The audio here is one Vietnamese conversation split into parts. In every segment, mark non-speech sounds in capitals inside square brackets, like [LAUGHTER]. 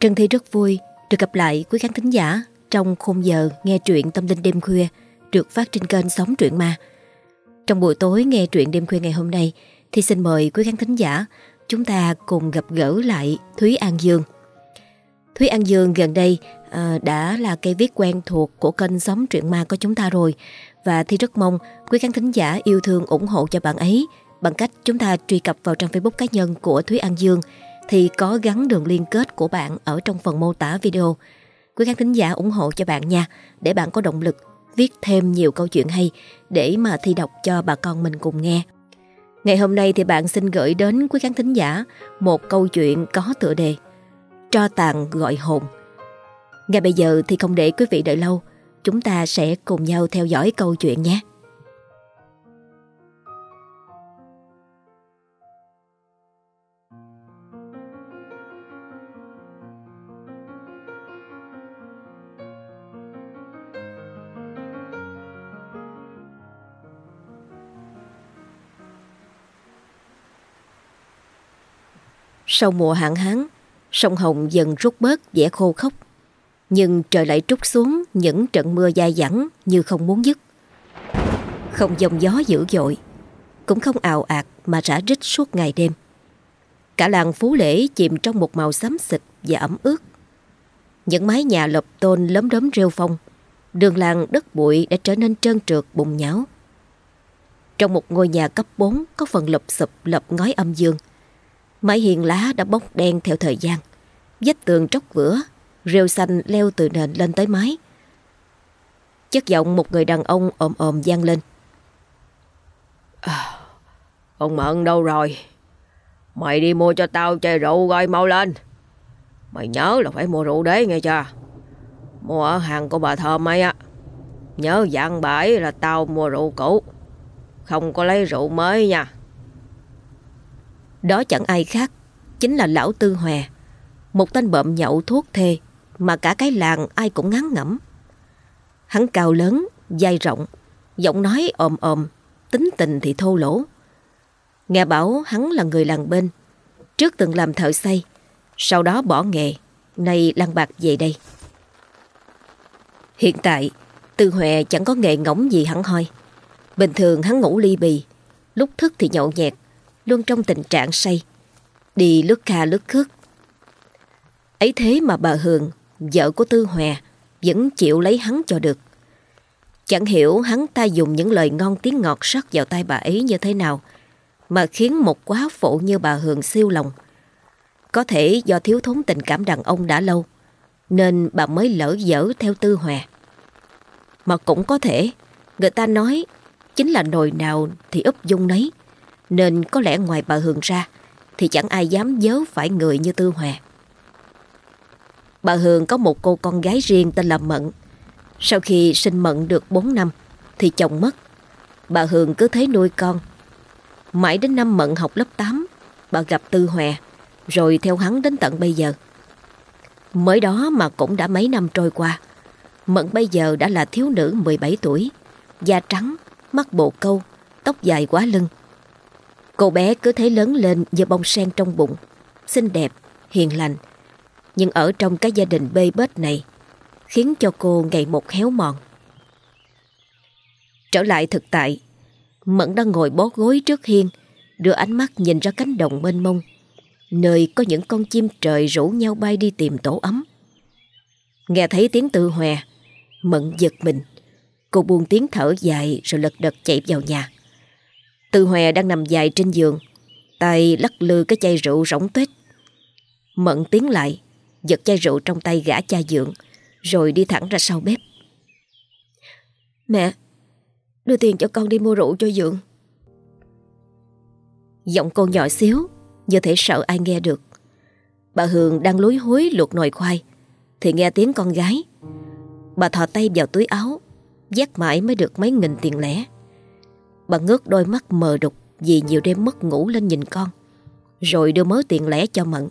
Trân Thi rất vui được gặp lại quý khán thính giả trong khung giờ nghe truyện tâm linh đêm khuya được phát trên kênh Sống Truyện Ma. Trong buổi tối nghe truyện đêm khuya ngày hôm nay thì xin mời quý khán thính giả chúng ta cùng gặp gỡ lại Thúy An Dương. Thúy An Dương gần đây à, đã là cây viết quen thuộc của kênh Sống Truyện Ma của chúng ta rồi và Thi rất mong quý khán thính giả yêu thương ủng hộ cho bạn ấy bằng cách chúng ta truy cập vào trang Facebook cá nhân của Thúy An Dương thì có gắn đường liên kết của bạn ở trong phần mô tả video. Quý khán thính giả ủng hộ cho bạn nha, để bạn có động lực viết thêm nhiều câu chuyện hay để mà thi đọc cho bà con mình cùng nghe. Ngày hôm nay thì bạn xin gửi đến quý khán thính giả một câu chuyện có tựa đề Cho tàn gọi hồn. Ngay bây giờ thì không để quý vị đợi lâu, chúng ta sẽ cùng nhau theo dõi câu chuyện nhé. Sau mùa hạn hán, sông Hồng dần rút bớt vẻ khô khốc. Nhưng trời lại trút xuống những trận mưa dài dẳng như không muốn dứt. Không dòng gió dữ dội, cũng không ào ạt mà rã rít suốt ngày đêm. Cả làng Phú Lễ chìm trong một màu xám xịt và ẩm ướt. Những mái nhà lợp tôn lấm đốm rêu phong, đường làng đất bụi đã trở nên trơn trượt bùng nhão. Trong một ngôi nhà cấp 4 có phần lụp sụp lập ngói âm dương, Mái hiền lá đã bốc đen theo thời gian. Vách tường tróc vữa, rêu xanh leo từ nền lên tới mái. Chất giọng một người đàn ông ồm ồm gian lên. À, ông Mận đâu rồi? Mày đi mua cho tao chai rượu coi mau lên. Mày nhớ là phải mua rượu đấy nghe chưa? Mua ở hàng của bà thơm ấy á. Nhớ dặn bà ấy là tao mua rượu cũ. Không có lấy rượu mới nha. Đó chẳng ai khác, chính là lão Tư Hòe, một tên bợm nhậu thuốc thê mà cả cái làng ai cũng ngán ngẩm. Hắn cao lớn, dai rộng, giọng nói ồm ồm, tính tình thì thô lỗ. Nghe bảo hắn là người làng bên, trước từng làm thợ xây, sau đó bỏ nghề, nay lăn bạc về đây. Hiện tại, Tư Huệ chẳng có nghề ngỗng gì hẳn hoi. Bình thường hắn ngủ ly bì, lúc thức thì nhậu nhẹt, luôn trong tình trạng say, đi lướt kha lướt khước. Ấy thế mà bà Hường, vợ của Tư Hòe, vẫn chịu lấy hắn cho được. Chẳng hiểu hắn ta dùng những lời ngon tiếng ngọt sắc vào tay bà ấy như thế nào, mà khiến một quá phụ như bà Hường siêu lòng. Có thể do thiếu thốn tình cảm đàn ông đã lâu, nên bà mới lỡ dở theo Tư Hòe. Mà cũng có thể, người ta nói chính là nồi nào thì úp dung nấy. Nên có lẽ ngoài bà Hường ra Thì chẳng ai dám dớ phải người như Tư Hòa. Bà Hường có một cô con gái riêng tên là Mận Sau khi sinh Mận được 4 năm Thì chồng mất. Bà Hường cứ thế nuôi con. Mãi đến năm Mận học lớp 8 Bà gặp Tư Hòa Rồi theo hắn đến tận bây giờ. Mới đó mà cũng đã mấy năm trôi qua Mận bây giờ đã là thiếu nữ 17 tuổi Da trắng, mắt bộ câu Tóc dài quá lưng Cô bé cứ thế lớn lên như bông sen trong bụng, xinh đẹp, hiền lành. Nhưng ở trong cái gia đình bê bết này, khiến cho cô ngày một héo mòn. Trở lại thực tại, Mẫn đang ngồi bó gối trước hiên, đưa ánh mắt nhìn ra cánh đồng mênh mông, nơi có những con chim trời rủ nhau bay đi tìm tổ ấm. Nghe thấy tiếng tự hòe, Mận giật mình. Cô buông tiếng thở dài rồi lật đật chạy vào nhà. Tư Hòe đang nằm dài trên giường. Tay lắc lư cái chai rượu rỗng tuếch. Mận tiến lại, Giật chai rượu trong tay gã cha dượng, Rồi đi thẳng ra sau bếp. Mẹ, Đưa tiền cho con đi mua rượu cho dượng. Giọng cô nhỏ xíu, Như thể sợ ai nghe được. Bà Hường đang lúi húi luộc nồi khoai, Thì nghe tiếng con gái. Bà thò tay vào túi áo, giác mãi mới được mấy nghìn tiền lẻ. Bà ngước đôi mắt mờ đục vì nhiều đêm mất ngủ lên nhìn con. Rồi đưa mớ tiền lẻ cho Mận.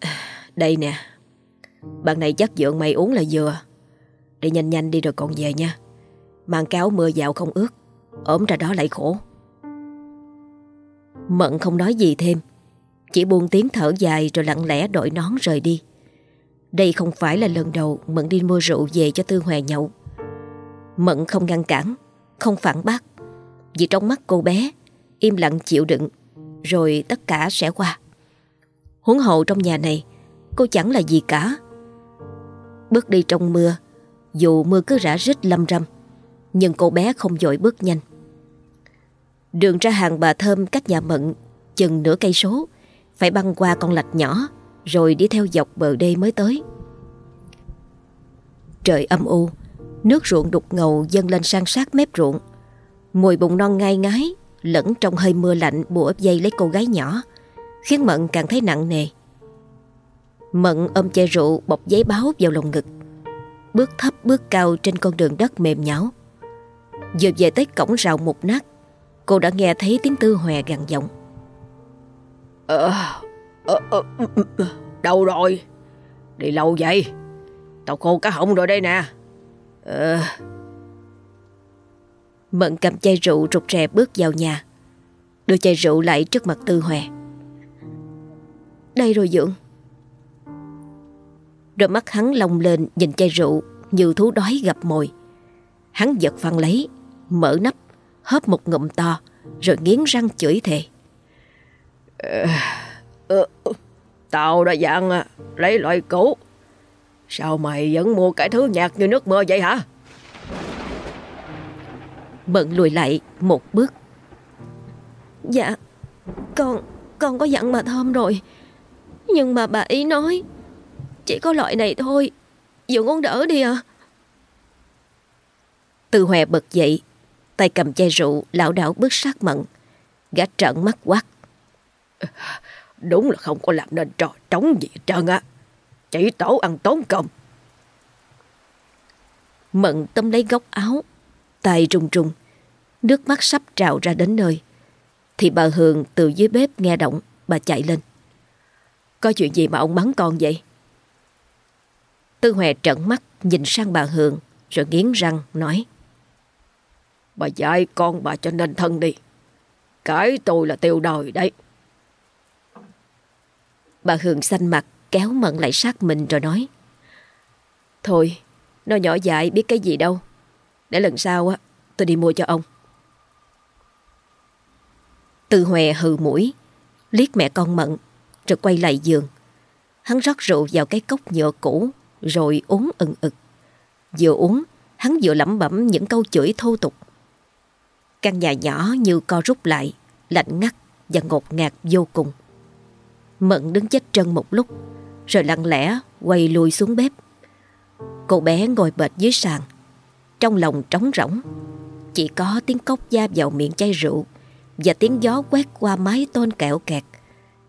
[SIGHS] Đây nè, bạn này chắc dượng mày uống là vừa. để nhanh nhanh đi rồi còn về nha. Mang cáo mưa dạo không ướt, ốm ra đó lại khổ. Mận không nói gì thêm, Chỉ buông tiếng thở dài rồi lặng lẽ đội nón rời đi. Đây không phải là lần đầu Mận đi mua rượu về cho Tư Hòa nhậu. Mận không ngăn cản, không phản bác. Vì trong mắt cô bé, im lặng chịu đựng, rồi tất cả sẽ qua. Huống hậu trong nhà này, cô chẳng là gì cả. Bước đi trong mưa, dù mưa cứ rã rít lâm râm, nhưng cô bé không dội bước nhanh. Đường ra hàng bà Thơm cách nhà Mận chừng nửa cây số, phải băng qua con lạch nhỏ rồi đi theo dọc bờ đê mới tới. Trời âm u, nước ruộng đục ngầu dâng lên sang sát mép ruộng. Mùi bụng non ngai ngái lẫn trong hơi mưa lạnh bùa dây lấy cô gái nhỏ, khiến Mận càng thấy nặng nề. Mận ôm chai rượu bọc giấy báo vào lồng ngực, bước thấp bước cao trên con đường đất mềm nhão. Vừa về tới cổng rào mục nát, cô đã nghe thấy tiếng tư hòe gằn giọng. Ờ, ờ, ờ, ừ, ừ, ừ, đâu rồi? Đi lâu vậy? Tao khô cá họng rồi đây nè. Ờ... Mận cầm chai rượu rụt rè bước vào nhà. Đưa chai rượu lại trước mặt Tư Hòe. Đây rồi Dượng. Rồi mắt hắn long lên nhìn chai rượu như thú đói gặp mồi. Hắn giật phăng lấy, mở nắp, hớp một ngụm to, rồi nghiến răng chửi thề. Ờ, ờ, tao đã dặn à, lấy loại cũ. Sao mày vẫn mua cái thứ nhạt như nước mưa vậy hả? Mận lùi lại một bước. Dạ, con, con có dặn bà Thơm rồi. Nhưng mà bà ý nói, chỉ có loại này thôi, Dượng con đỡ đi à. Từ Hòe bật dậy, tay cầm chai rượu, lão đảo bước sát Mận. Gã trợn mắt quát. Đúng là không có làm nên trò trống gì trơn á. Chỉ tổ ăn tốn công. Mận tâm lấy góc áo, tay rung rung, nước mắt sắp trào ra đến nơi. Thì bà Hường từ dưới bếp nghe động, bà chạy lên. Có chuyện gì mà ông bắn con vậy? Tư Huệ trợn mắt nhìn sang bà Hường rồi nghiến răng nói. Bà dạy con bà cho nên thân đi. Cái tôi là tiêu đòi đấy. Bà Hường xanh mặt kéo Mận lại sát mình rồi nói. Thôi, nó nhỏ dại biết cái gì đâu. Để lần sau á, tôi đi mua cho ông. Từ Hòe hừ mũi, liếc mẹ con Mận, rồi quay lại giường. Hắn rót rượu vào cái cốc nhựa cũ, rồi uống ừng ực. Vừa uống, hắn vừa lẩm bẩm những câu chửi thô tục. Căn nhà nhỏ như co rút lại, lạnh ngắt và ngột ngạt vô cùng. Mận đứng chết chân một lúc, rồi lặng lẽ quay lùi xuống bếp. Cô bé ngồi bệt dưới sàn, trong lòng trống rỗng. Chỉ có tiếng cốc da vào miệng chai rượu và tiếng gió quét qua mái tôn kẹo kẹt,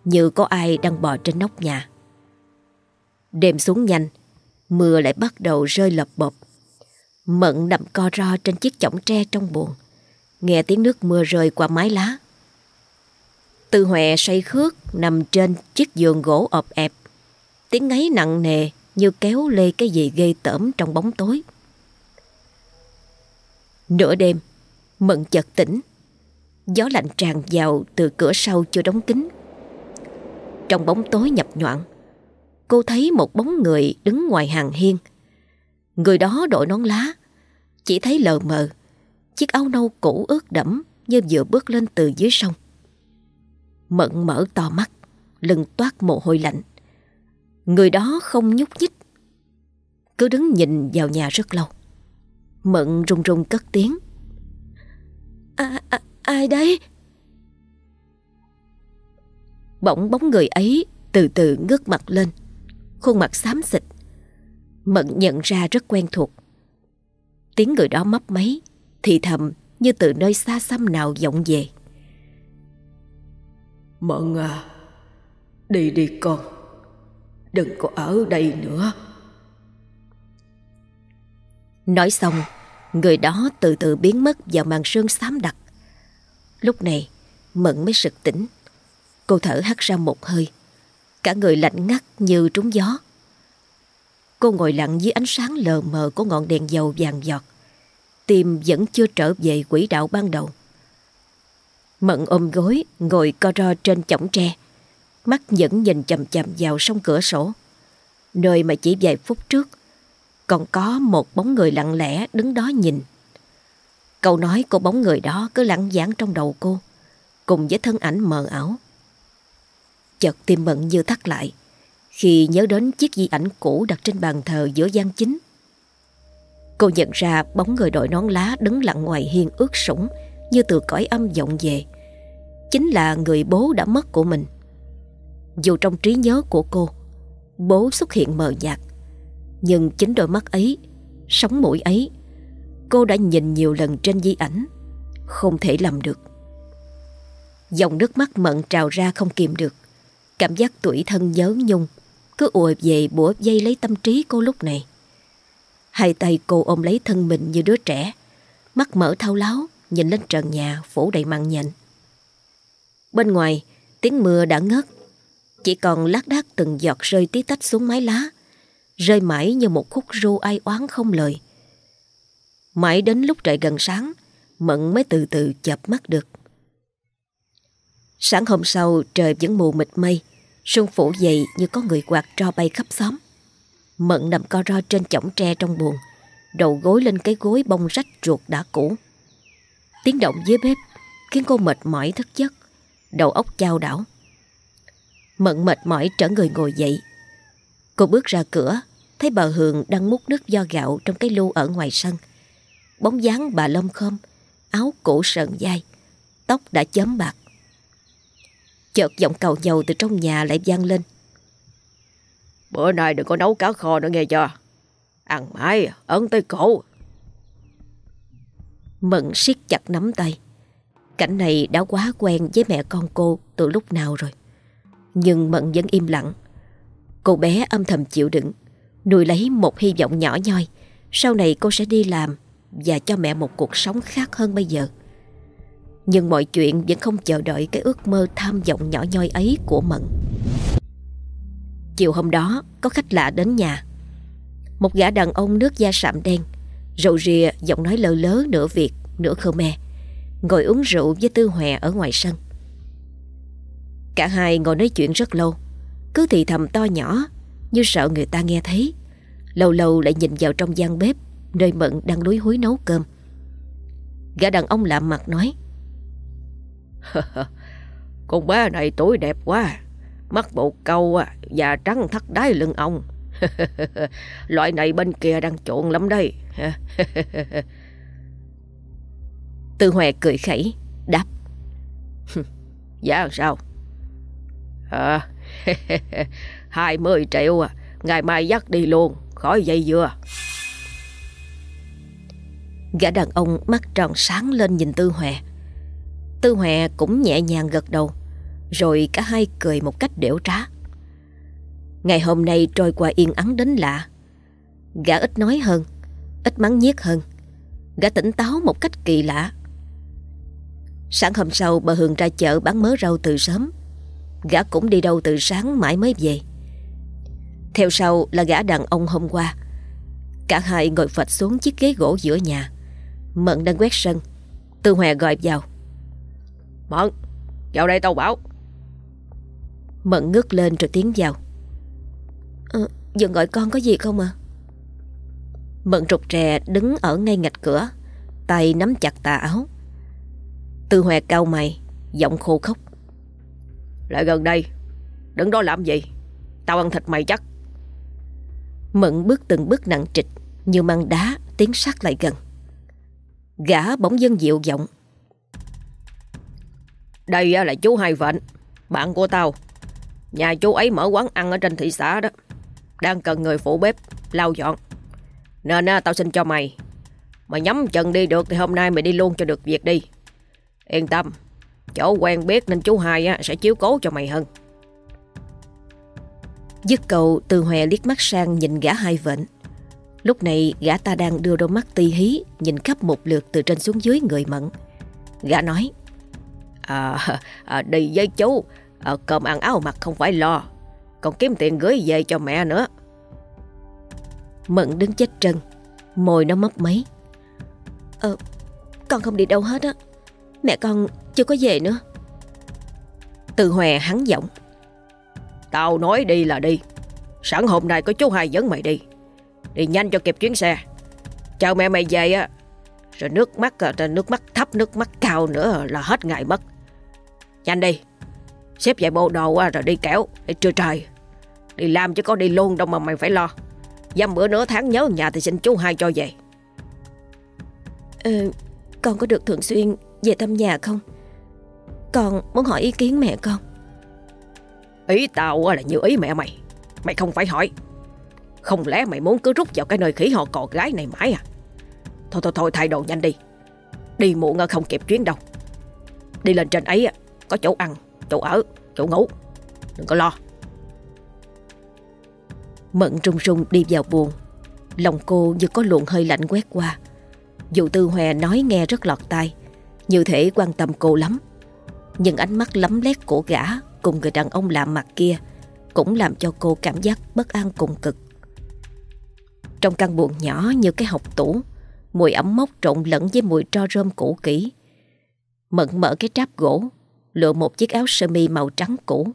như có ai đang bò trên nóc nhà. Đêm xuống nhanh, mưa lại bắt đầu rơi lập bộp. Mận nằm co ro trên chiếc chõng tre trong buồn, nghe tiếng nước mưa rơi qua mái lá. Tư Huệ say khước nằm trên chiếc giường gỗ ọp ẹp. Tiếng ngáy nặng nề như kéo lê cái gì ghê tởm trong bóng tối. Nửa đêm, Mận chợt tỉnh. Gió lạnh tràn vào từ cửa sau chưa đóng kín. Trong bóng tối nhập nhoạn, cô thấy một bóng người đứng ngoài hàng hiên. Người đó đội nón lá, chỉ thấy lờ mờ, chiếc áo nâu cũ ướt đẫm như vừa bước lên từ dưới sông. Mận mở to mắt, lưng toát mồ hôi lạnh. Người đó không nhúc nhích, cứ đứng nhìn vào nhà rất lâu. Mận run run cất tiếng. À, à, ai đấy? Bỗng bóng người ấy từ từ ngước mặt lên, khuôn mặt xám xịt. Mận nhận ra rất quen thuộc. Tiếng người đó mấp máy, thì thầm như từ nơi xa xăm nào vọng về. Mận à, đi đi con, đừng có ở đây nữa. Nói xong, người đó từ từ biến mất vào màn sương xám đặc. Lúc này, Mận mới sực tỉnh. Cô thở hắt ra một hơi, cả người lạnh ngắt như trúng gió. Cô ngồi lặng dưới ánh sáng lờ mờ của ngọn đèn dầu vàng giọt. Tim vẫn chưa trở về quỹ đạo ban đầu. Mận ôm gối, ngồi co ro trên chõng tre. Mắt vẫn nhìn chầm chầm vào sông cửa sổ. Nơi mà chỉ vài phút trước, Còn có một bóng người lặng lẽ đứng đó nhìn. Câu nói của bóng người đó cứ lặng dáng trong đầu cô, Cùng với thân ảnh mờ ảo. Chợt tim mận như thắt lại, Khi nhớ đến chiếc di ảnh cũ đặt trên bàn thờ giữa gian chính. Cô nhận ra bóng người đội nón lá đứng lặng ngoài hiên ướt sũng Như từ cõi âm vọng về. Chính là người bố đã mất của mình. Dù trong trí nhớ của cô, Bố xuất hiện mờ nhạt. Nhưng chính đôi mắt ấy Sống mũi ấy, Cô đã nhìn nhiều lần trên di ảnh, Không thể làm được. Dòng nước mắt mận trào ra không kìm được. Cảm giác tuổi thân nhớ nhung Cứ ùa về bủa dây lấy tâm trí cô lúc này. Hai tay cô ôm lấy thân mình như đứa trẻ, Mắt mở thao láo, Nhìn lên trần nhà phủ đầy mặn nhện. Bên ngoài, Tiếng mưa đã ngớt. Chỉ còn lác đác từng giọt rơi tí tách xuống mái lá, Rơi mãi như một khúc ru ai oán không lời. Mãi đến lúc trời gần sáng, Mận mới từ từ chập mắt được. Sáng hôm sau, trời vẫn mù mịt mây, Sương phủ dày như có người quạt tro bay khắp xóm. Mận nằm co ro trên chõng tre trong buồng, Đầu gối lên cái gối bông rách ruột đã cũ. Tiếng động dưới bếp Khiến cô mệt mỏi thức giấc, Đầu óc chao đảo. Mận mệt mỏi trở người ngồi dậy. Cô bước ra cửa Thấy bà Hường đang múc nước do gạo Trong cái lu ở ngoài sân. Bóng dáng bà lông khom Áo cũ sờn dai Tóc đã chấm bạc. Chợt giọng cầu nhầu từ trong nhà lại vang lên. Bữa nay đừng có nấu cá kho nữa nghe chưa? Ăn mãi ấn tới cổ. Mận siết chặt nắm tay. Cảnh này đã quá quen với mẹ con cô từ lúc nào rồi nhưng Mận vẫn im lặng. Cô bé âm thầm chịu đựng, Nuôi lấy một hy vọng nhỏ nhoi. Sau này cô sẽ đi làm Và cho mẹ một cuộc sống khác hơn bây giờ. Nhưng mọi chuyện vẫn không chờ đợi Cái ước mơ tham vọng nhỏ nhoi ấy của Mận. Chiều hôm đó, có khách lạ đến nhà. Một gã đàn ông nước da sạm đen, Râu rìa giọng nói lơ lớ nửa Việt, nửa Khmer, Ngồi uống rượu với Tư Hòe ở ngoài sân. Cả hai ngồi nói chuyện rất lâu. Cứ thì thầm to nhỏ Như sợ người ta nghe thấy. Lâu lâu lại nhìn vào trong gian bếp Nơi Mận đang lúi húi nấu cơm. Gã đàn ông lạm mặt nói [LAUGHS] Con bé này tuổi đẹp quá Mắt bộ câu da trắng thắt đáy lưng ông. [LAUGHS] Loại này bên kia đang trộn lắm đây. [LAUGHS] Tư Hòe cười khẩy Đáp Giá sao À [LAUGHS] hai mươi triệu à. Ngày mai dắt đi luôn. Khỏi dây dưa. Gã đàn ông mắt tròn sáng lên nhìn Tư Huệ. Tư Huệ cũng nhẹ nhàng gật đầu, Rồi cả hai cười một cách đểu trá. Ngày hôm nay trôi qua yên ắng đến lạ. Gã ít nói hơn, Ít mắng nhiếc hơn. Gã tỉnh táo một cách kỳ lạ. Sáng hôm sau, bà Hường ra chợ bán mớ rau từ sớm. Gã cũng đi đâu từ sáng mãi mới về. Theo sau là gã đàn ông hôm qua Cả hai ngồi phật xuống chiếc ghế gỗ giữa nhà. Mận đang quét sân Tư Hòa gọi vào. Mận Vào đây tao bảo. Mận ngước lên rồi tiến vào. À, Dừng gọi con có gì không à Mận rụt rè đứng ở ngay ngạch cửa Tay nắm chặt tà áo. Tư Hòa cao mày Giọng khô khóc lại gần đây, Đứng đó làm gì? Tao ăn thịt mày chắc. Mận bước từng bước nặng trịch, Như mang đá, tiến sát lại gần. Gã bỗng dân dịu giọng. Đây là chú Hai Vệnh Bạn của tao. Nhà chú ấy mở quán ăn ở trên thị xã đó, Đang cần người phụ bếp, Lau dọn. Nên tao xin cho mày. Mà nhắm chân đi được thì hôm nay mày đi luôn cho được việc đi. Yên tâm. Chỗ quen biết nên chú hai á, sẽ chiếu cố cho mày hơn. Dứt cầu từ hòe liếc mắt sang nhìn gã hai vệnh Lúc này gã ta đang đưa đôi mắt ti hí Nhìn khắp một lượt từ trên xuống dưới người mẫn. Gã nói À, [LAUGHS] à đi với chú. À, Cơm ăn áo mặc không phải lo. Còn kiếm tiền gửi về cho mẹ nữa. Mận đứng chết chân Môi nó mấp máy. Ờ Con không đi đâu hết á. Mẹ con chưa có về nữa. Từ Hòe hắn giọng. Tao nói đi là đi. Sẵn hôm nay có chú hai dẫn mày đi. Đi nhanh cho kịp chuyến xe. Chào mẹ mày về á. Rồi nước mắt à, nước mắt thấp nước mắt cao nữa là hết ngày mất. Nhanh đi. Xếp vài bộ đồ rồi đi kéo Để trưa trời. Đi làm chứ có đi luôn đâu mà mày phải lo. Dăm bữa nữa tháng nhớ nhà thì xin chú hai cho về. Ừ, Con có được thường xuyên về thăm nhà không? Con muốn hỏi ý kiến mẹ con. Ý tao là như ý mẹ mày. Mày không phải hỏi. Không lẽ mày muốn cứ rút vào cái nơi khỉ họ cò gái này mãi à? Thôi thôi thôi thay đồ nhanh đi. Đi muộn không kịp chuyến đâu. Đi lên trên ấy Có chỗ ăn, chỗ ở, chỗ ngủ. Đừng có lo. Mận rung rung đi vào buồn Lòng cô như có luồng hơi lạnh quét qua. Dù Tư Hòe nói nghe rất lọt tai. Như thể quan tâm cô lắm. Nhưng ánh mắt lấm lét của gã Cùng người đàn ông lạ mặt kia Cũng làm cho cô cảm giác bất an cùng cực. Trong căn buồng nhỏ như cái học tủ, Mùi ẩm mốc trộn lẫn với mùi tro rơm cũ kỹ. Mận mở cái tráp gỗ, Lựa một chiếc áo sơ mi màu trắng cũ.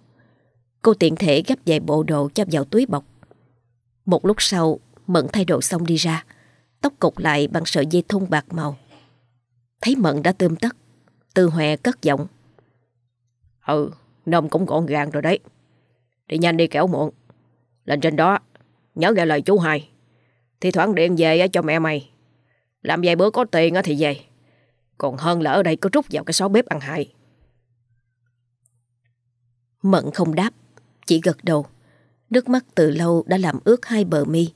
Cô tiện thể gấp vài bộ đồ cho vào túi bọc. Một lúc sau, Mận thay đồ xong đi ra, Tóc cột lại bằng sợi dây thun bạc màu. Thấy Mận đã tươm tất Tư Hòe cất giọng. Ừ Nôm cũng gọn gàng rồi đấy. Đi nhanh đi kẻo muộn. Lên trên đó Nhớ nghe lời chú hai. Thì thoảng điện về cho mẹ mày. Làm vài bữa có tiền thì về. Còn hơn là ở đây cứ rút vào cái xó bếp ăn hại. Mận không đáp Chỉ gật đầu. Nước mắt từ lâu đã làm ướt hai bờ mi.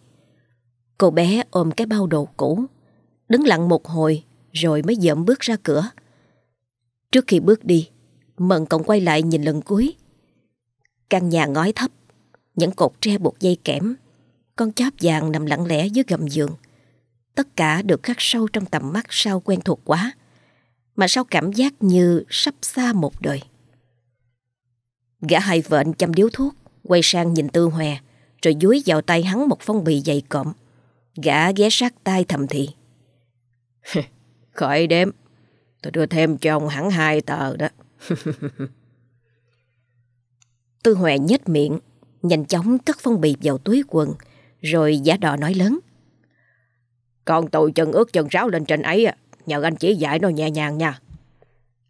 Cô bé ôm cái bao đồ cũ Đứng lặng một hồi rồi mới dậm bước ra cửa. Trước khi bước đi, Mận còn quay lại nhìn lần cuối. Căn nhà ngói thấp, Những cột tre buộc dây kẽm, Con cháp vàng nằm lặng lẽ dưới gầm giường. Tất cả được khắc sâu trong tầm mắt sao quen thuộc quá, Mà sao cảm giác như sắp xa một đời. Gã hai vện chăm điếu thuốc, Quay sang nhìn Tư Hòe, Rồi dúi vào tay hắn một phong bì dày cộm. Gã ghé sát tai thầm thì. [LAUGHS] Khỏi đếm. Tôi đưa thêm cho ông hẳn hai tờ đó. [LAUGHS] Tư Huệ nhếch miệng, Nhanh chóng cất phong bì vào túi quần, Rồi giả đò nói lớn. Còn tôi chân ướt chân ráo lên trên ấy Nhờ anh chỉ dạy nó nhẹ nhàng nha.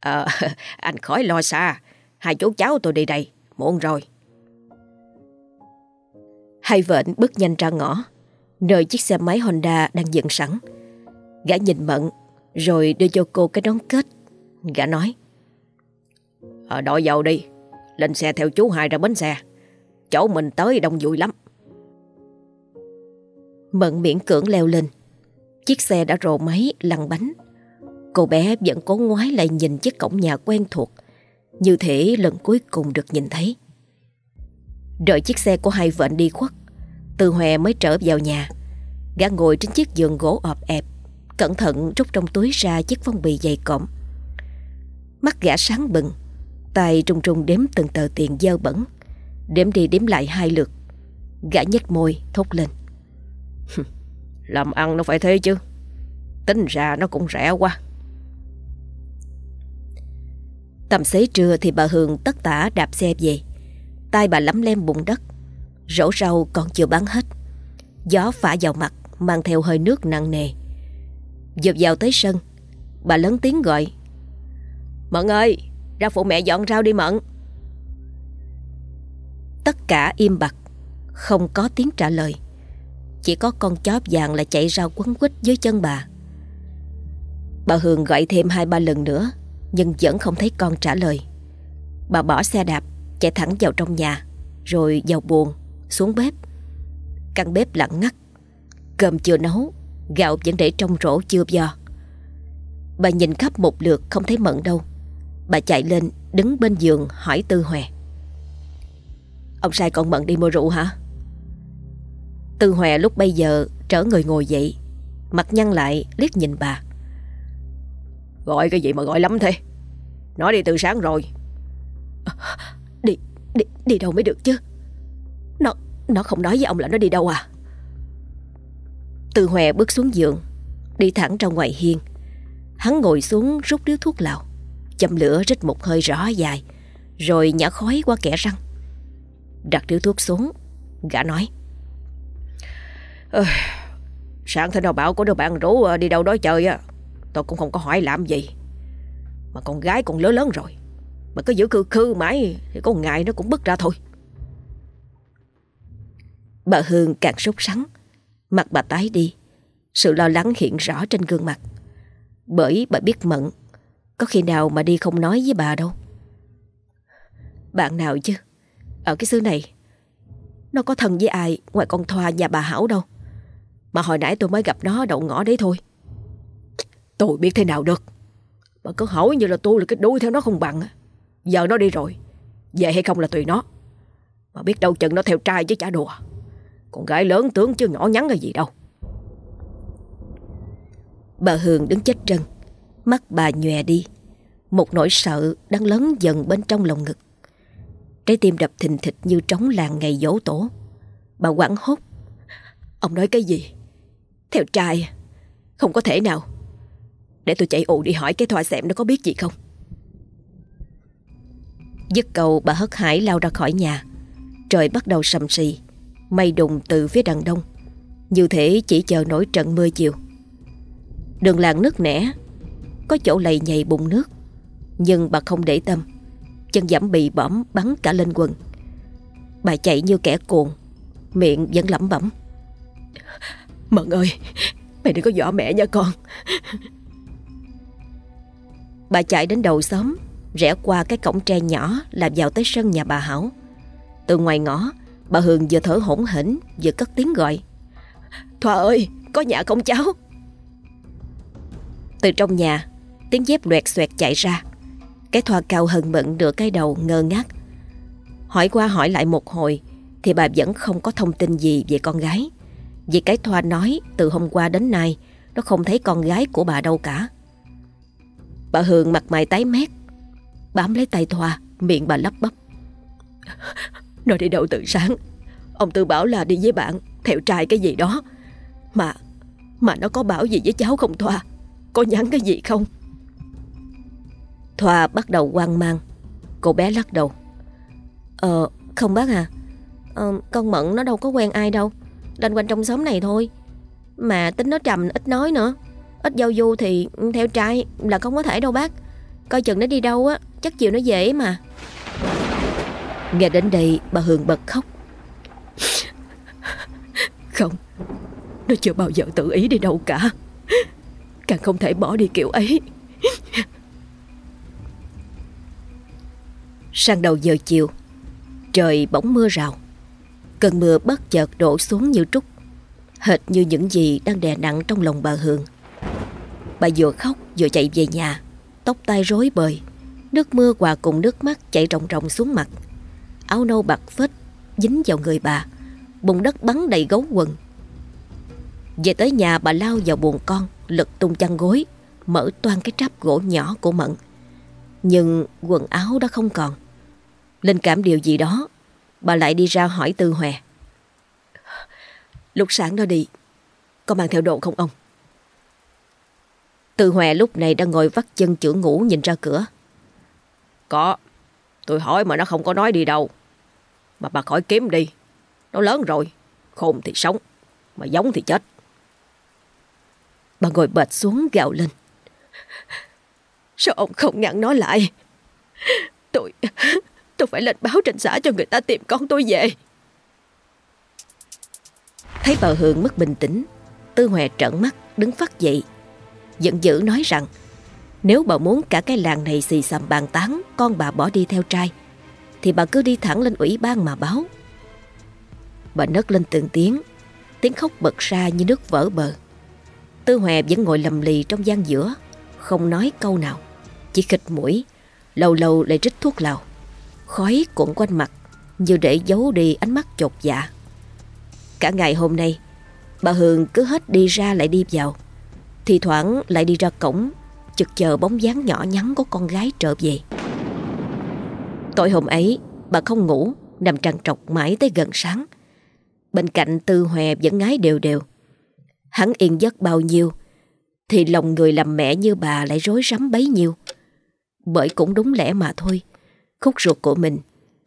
Ờ [LAUGHS] Anh khỏi lo xa, Hai chú cháu tôi đi đây, Muộn rồi. Hai vện bước nhanh ra ngõ, Nơi chiếc xe máy Honda đang dựng sẵn. Gã nhìn Mận rồi đưa cho cô cái đón kết. Gã nói Ờ đội dầu đi. Lên xe theo chú hai ra bến xe. Chỗ mình tới đông vui lắm. Mận miễn cưỡng leo lên. Chiếc xe đã rồ máy, lăn bánh. Cô bé vẫn cố ngoái lại nhìn chiếc cổng nhà quen thuộc. Như thể lần cuối cùng được nhìn thấy. Đợi chiếc xe của hai vợ đi khuất, Từ Hòe mới trở vào nhà. Gã ngồi trên chiếc giường gỗ ọp ẹp. Cẩn thận rút trong túi ra chiếc phong bì dày cộm. Mắt gã sáng bừng tay trung trung đếm từng tờ tiền dơ bẩn. Đếm đi đếm lại hai lượt Gã nhếch môi thốt lên. Làm ăn nó phải thế chứ Tính ra nó cũng rẻ quá. Tầm xế trưa thì bà Hương tất tả đạp xe về. Tay bà lắm lem bụng đất Rổ rau còn chưa bán hết. Gió phả vào mặt Mang theo hơi nước nặng nề Dợp vào tới sân. Bà lớn tiếng gọi. Mận ơi, Ra phụ mẹ dọn rau đi Mận. Tất cả im bặt, Không có tiếng trả lời. Chỉ có con chó vàng là chạy rau quấn quýt dưới chân bà. Bà hường gọi thêm hai ba lần nữa, Nhưng vẫn không thấy con trả lời. Bà bỏ xe đạp, Chạy thẳng vào trong nhà, Rồi vào buồng, Xuống bếp. Căn bếp lặng ngắt, Cơm chưa nấu Gạo vẫn để trong rổ chưa do Bà nhìn khắp một lượt không thấy mận đâu. Bà chạy lên đứng bên giường hỏi Tư Hòe. Ông sai con mận đi mua rượu hả? Tư Hòe lúc bây giờ trở người ngồi dậy Mặt nhăn lại liếc nhìn bà. Gọi cái gì mà gọi lắm thế? Nói đi từ sáng rồi. Đi, đi, đi đâu mới được chứ? Nó, nó không nói với ông là nó đi đâu à từ Hòe bước xuống giường, Đi thẳng ra ngoài hiên. Hắn ngồi xuống rút điếu thuốc lào, Châm lửa rít một hơi rõ dài, Rồi nhả khói qua kẻ răng. Đặt điếu thuốc xuống, Gã nói Sáng thế nào bảo có đứa bạn rủ ờ, đi đâu đó chơi á? Tôi cũng không có hỏi làm gì. Mà con gái còn lớn lớn rồi, Mà cứ giữ khư khư mãi Thì có ngày nó cũng bứt ra thôi. Bà Hương càng sốt sắng Mặt bà tái đi. Sự lo lắng hiện rõ trên gương mặt. Bởi bà biết Mận Có khi nào mà đi không nói với bà đâu. Bạn nào chứ? Ở cái xứ này, Nó có thân với ai ngoài con Thoa nhà bà Hảo đâu. Mà hồi nãy tôi mới gặp nó đậu ngõ đấy thôi. Tôi biết thế nào được. Bà cứ hỏi như là tôi là cái đuôi theo nó không bằng Giờ nó đi rồi, Về hay không là tùy nó. Mà biết đâu chừng nó theo trai chứ chả đùa. Con gái lớn tướng chứ nhỏ nhắn cái gì đâu. Bà Hương đứng chết trân Mắt bà nhòe đi. Một nỗi sợ đang lớn dần bên trong lòng ngực. Trái tim đập thình thịch như trống làng ngày dỗ tổ. Bà quảng hốt. Ông nói cái gì? Theo trai, Không có thể nào. Để tôi chạy ù đi hỏi cái thoa xem nó có biết gì không? Dứt cầu bà hất hải lao ra khỏi nhà. Trời bắt đầu sầm sì Mây đùng từ phía đằng đông. Như thể chỉ chờ nổi trận mưa chiều. Đường làng nước nẻ Có chỗ lầy nhầy bùng nước. Nhưng bà không để tâm Chân giảm bị bõm bắn cả lên quần. Bà chạy như kẻ cuồng Miệng vẫn lẩm bẩm. Mận ơi Mày đừng có dọa mẹ nha con. Bà chạy đến đầu xóm Rẽ qua cái cổng tre nhỏ Làm vào tới sân nhà bà Hảo. Từ ngoài ngõ Bà Hương vừa thở hổn hển, Vừa cất tiếng gọi. Thoa ơi, có nhà không cháu? Từ trong nhà, Tiếng dép loẹt xoẹt chạy ra. Cái Thoa cao hần mận nửa cái đầu ngơ ngác. Hỏi qua hỏi lại một hồi, Thì bà vẫn không có thông tin gì về con gái. Vì cái Thoa nói, Từ hôm qua đến nay, Nó không thấy con gái của bà đâu cả. Bà Hương mặt mày tái mét, Bám lấy tay Thoa, Miệng bà lắp bắp. Nó đi đâu từ sáng. Ông Tư bảo là đi với bạn Theo trai cái gì đó. Mà Mà nó có bảo gì với cháu không Thoa? Có nhắn cái gì không? Thoa bắt đầu hoang mang. Cô bé lắc đầu. Ờ không bác à. Ờ, Con Mận nó đâu có quen ai đâu. Lên quanh trong xóm này thôi. Mà tính nó trầm ít nói nữa. Ít giao du thì theo trai là không có thể đâu bác. Coi chừng nó đi đâu á Chắc chiều nó dễ mà. Nghe đến đây, bà Hương bật khóc. Không, Nó chưa bao giờ tự ý đi đâu cả. Càng không thể bỏ đi kiểu ấy. Sang đầu giờ chiều, Trời bỗng mưa rào. Cơn mưa bất chợt đổ xuống như trút Hệt như những gì đang đè nặng trong lòng bà Hương Bà vừa khóc vừa chạy về nhà, Tóc tai rối bời, Nước mưa hòa cùng nước mắt chảy ròng ròng xuống mặt. Áo nâu bạc phết, Dính vào người bà, Bùn đất bắn đầy gấu quần. Về tới nhà, bà lao vào buồng con, Lật tung chăn gối, Mở toan cái tráp gỗ nhỏ của Mận. Nhưng quần áo đã không còn. Linh cảm điều gì đó, Bà lại đi ra hỏi Tư Hòe. Lúc sáng đó đi, Có mang theo đồ không ông? Tư Hòe lúc này đang ngồi vắt chân chữa ngủ nhìn ra cửa. Có. Tôi hỏi mà nó không có nói đi đâu. Mà bà khỏi kiếm đi. Nó lớn rồi, Khôn thì sống, Mà giống thì chết. Bà ngồi bệt xuống gạo lên. Sao ông không ngăn nó lại? Tôi Tôi phải lên báo trên xã cho người ta tìm con tôi về. Thấy bà Hương mất bình tĩnh, Tư Hòe trợn mắt, đứng phát dậy, Giận dữ nói rằng nếu bà muốn cả cái làng này xì xầm bàn tán, Con bà bỏ đi theo trai, Thì bà cứ đi thẳng lên ủy ban mà báo. Bà nấc lên từng tiếng Tiếng khóc bật ra như nước vỡ bờ. Tư Hòe vẫn ngồi lầm lì trong gian giữa, Không nói câu nào, Chỉ khịt mũi, Lâu lâu lại rít thuốc lào. Khói cuộn quanh mặt, Như để giấu đi ánh mắt chột dạ. Cả ngày hôm nay, Bà Hương cứ hết đi ra lại đi vào Thì thoảng lại đi ra cổng Chực chờ bóng dáng nhỏ nhắn của con gái trở về. Tối hôm ấy, Bà không ngủ, Nằm trằn trọc mãi tới gần sáng. Bên cạnh Tư Hòe vẫn ngái đều đều. Hắn yên giấc bao nhiêu, Thì lòng người làm mẹ như bà lại rối rắm bấy nhiêu. Bởi cũng đúng lẽ mà thôi, Khúc ruột của mình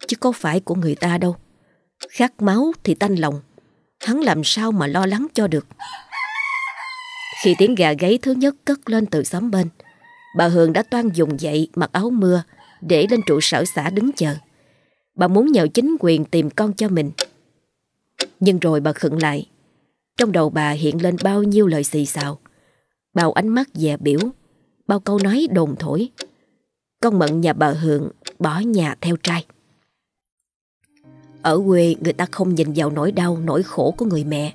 Chứ có phải của người ta đâu. Khát máu thì tanh lòng, Hắn làm sao mà lo lắng cho được? Khi tiếng gà gáy thứ nhất cất lên từ xóm bên, Bà Hường đã toan dùng dậy mặc áo mưa Để lên trụ sở xã đứng chờ. Bà muốn nhờ chính quyền tìm con cho mình. Nhưng rồi bà khựng lại. Trong đầu bà hiện lên bao nhiêu lời xì xào, Bao ánh mắt dè biểu, Bao câu nói đồn thổi. Con mận nhà bà Hường bỏ nhà theo trai. Ở quê, người ta không nhìn vào nỗi đau, Nỗi khổ của người mẹ.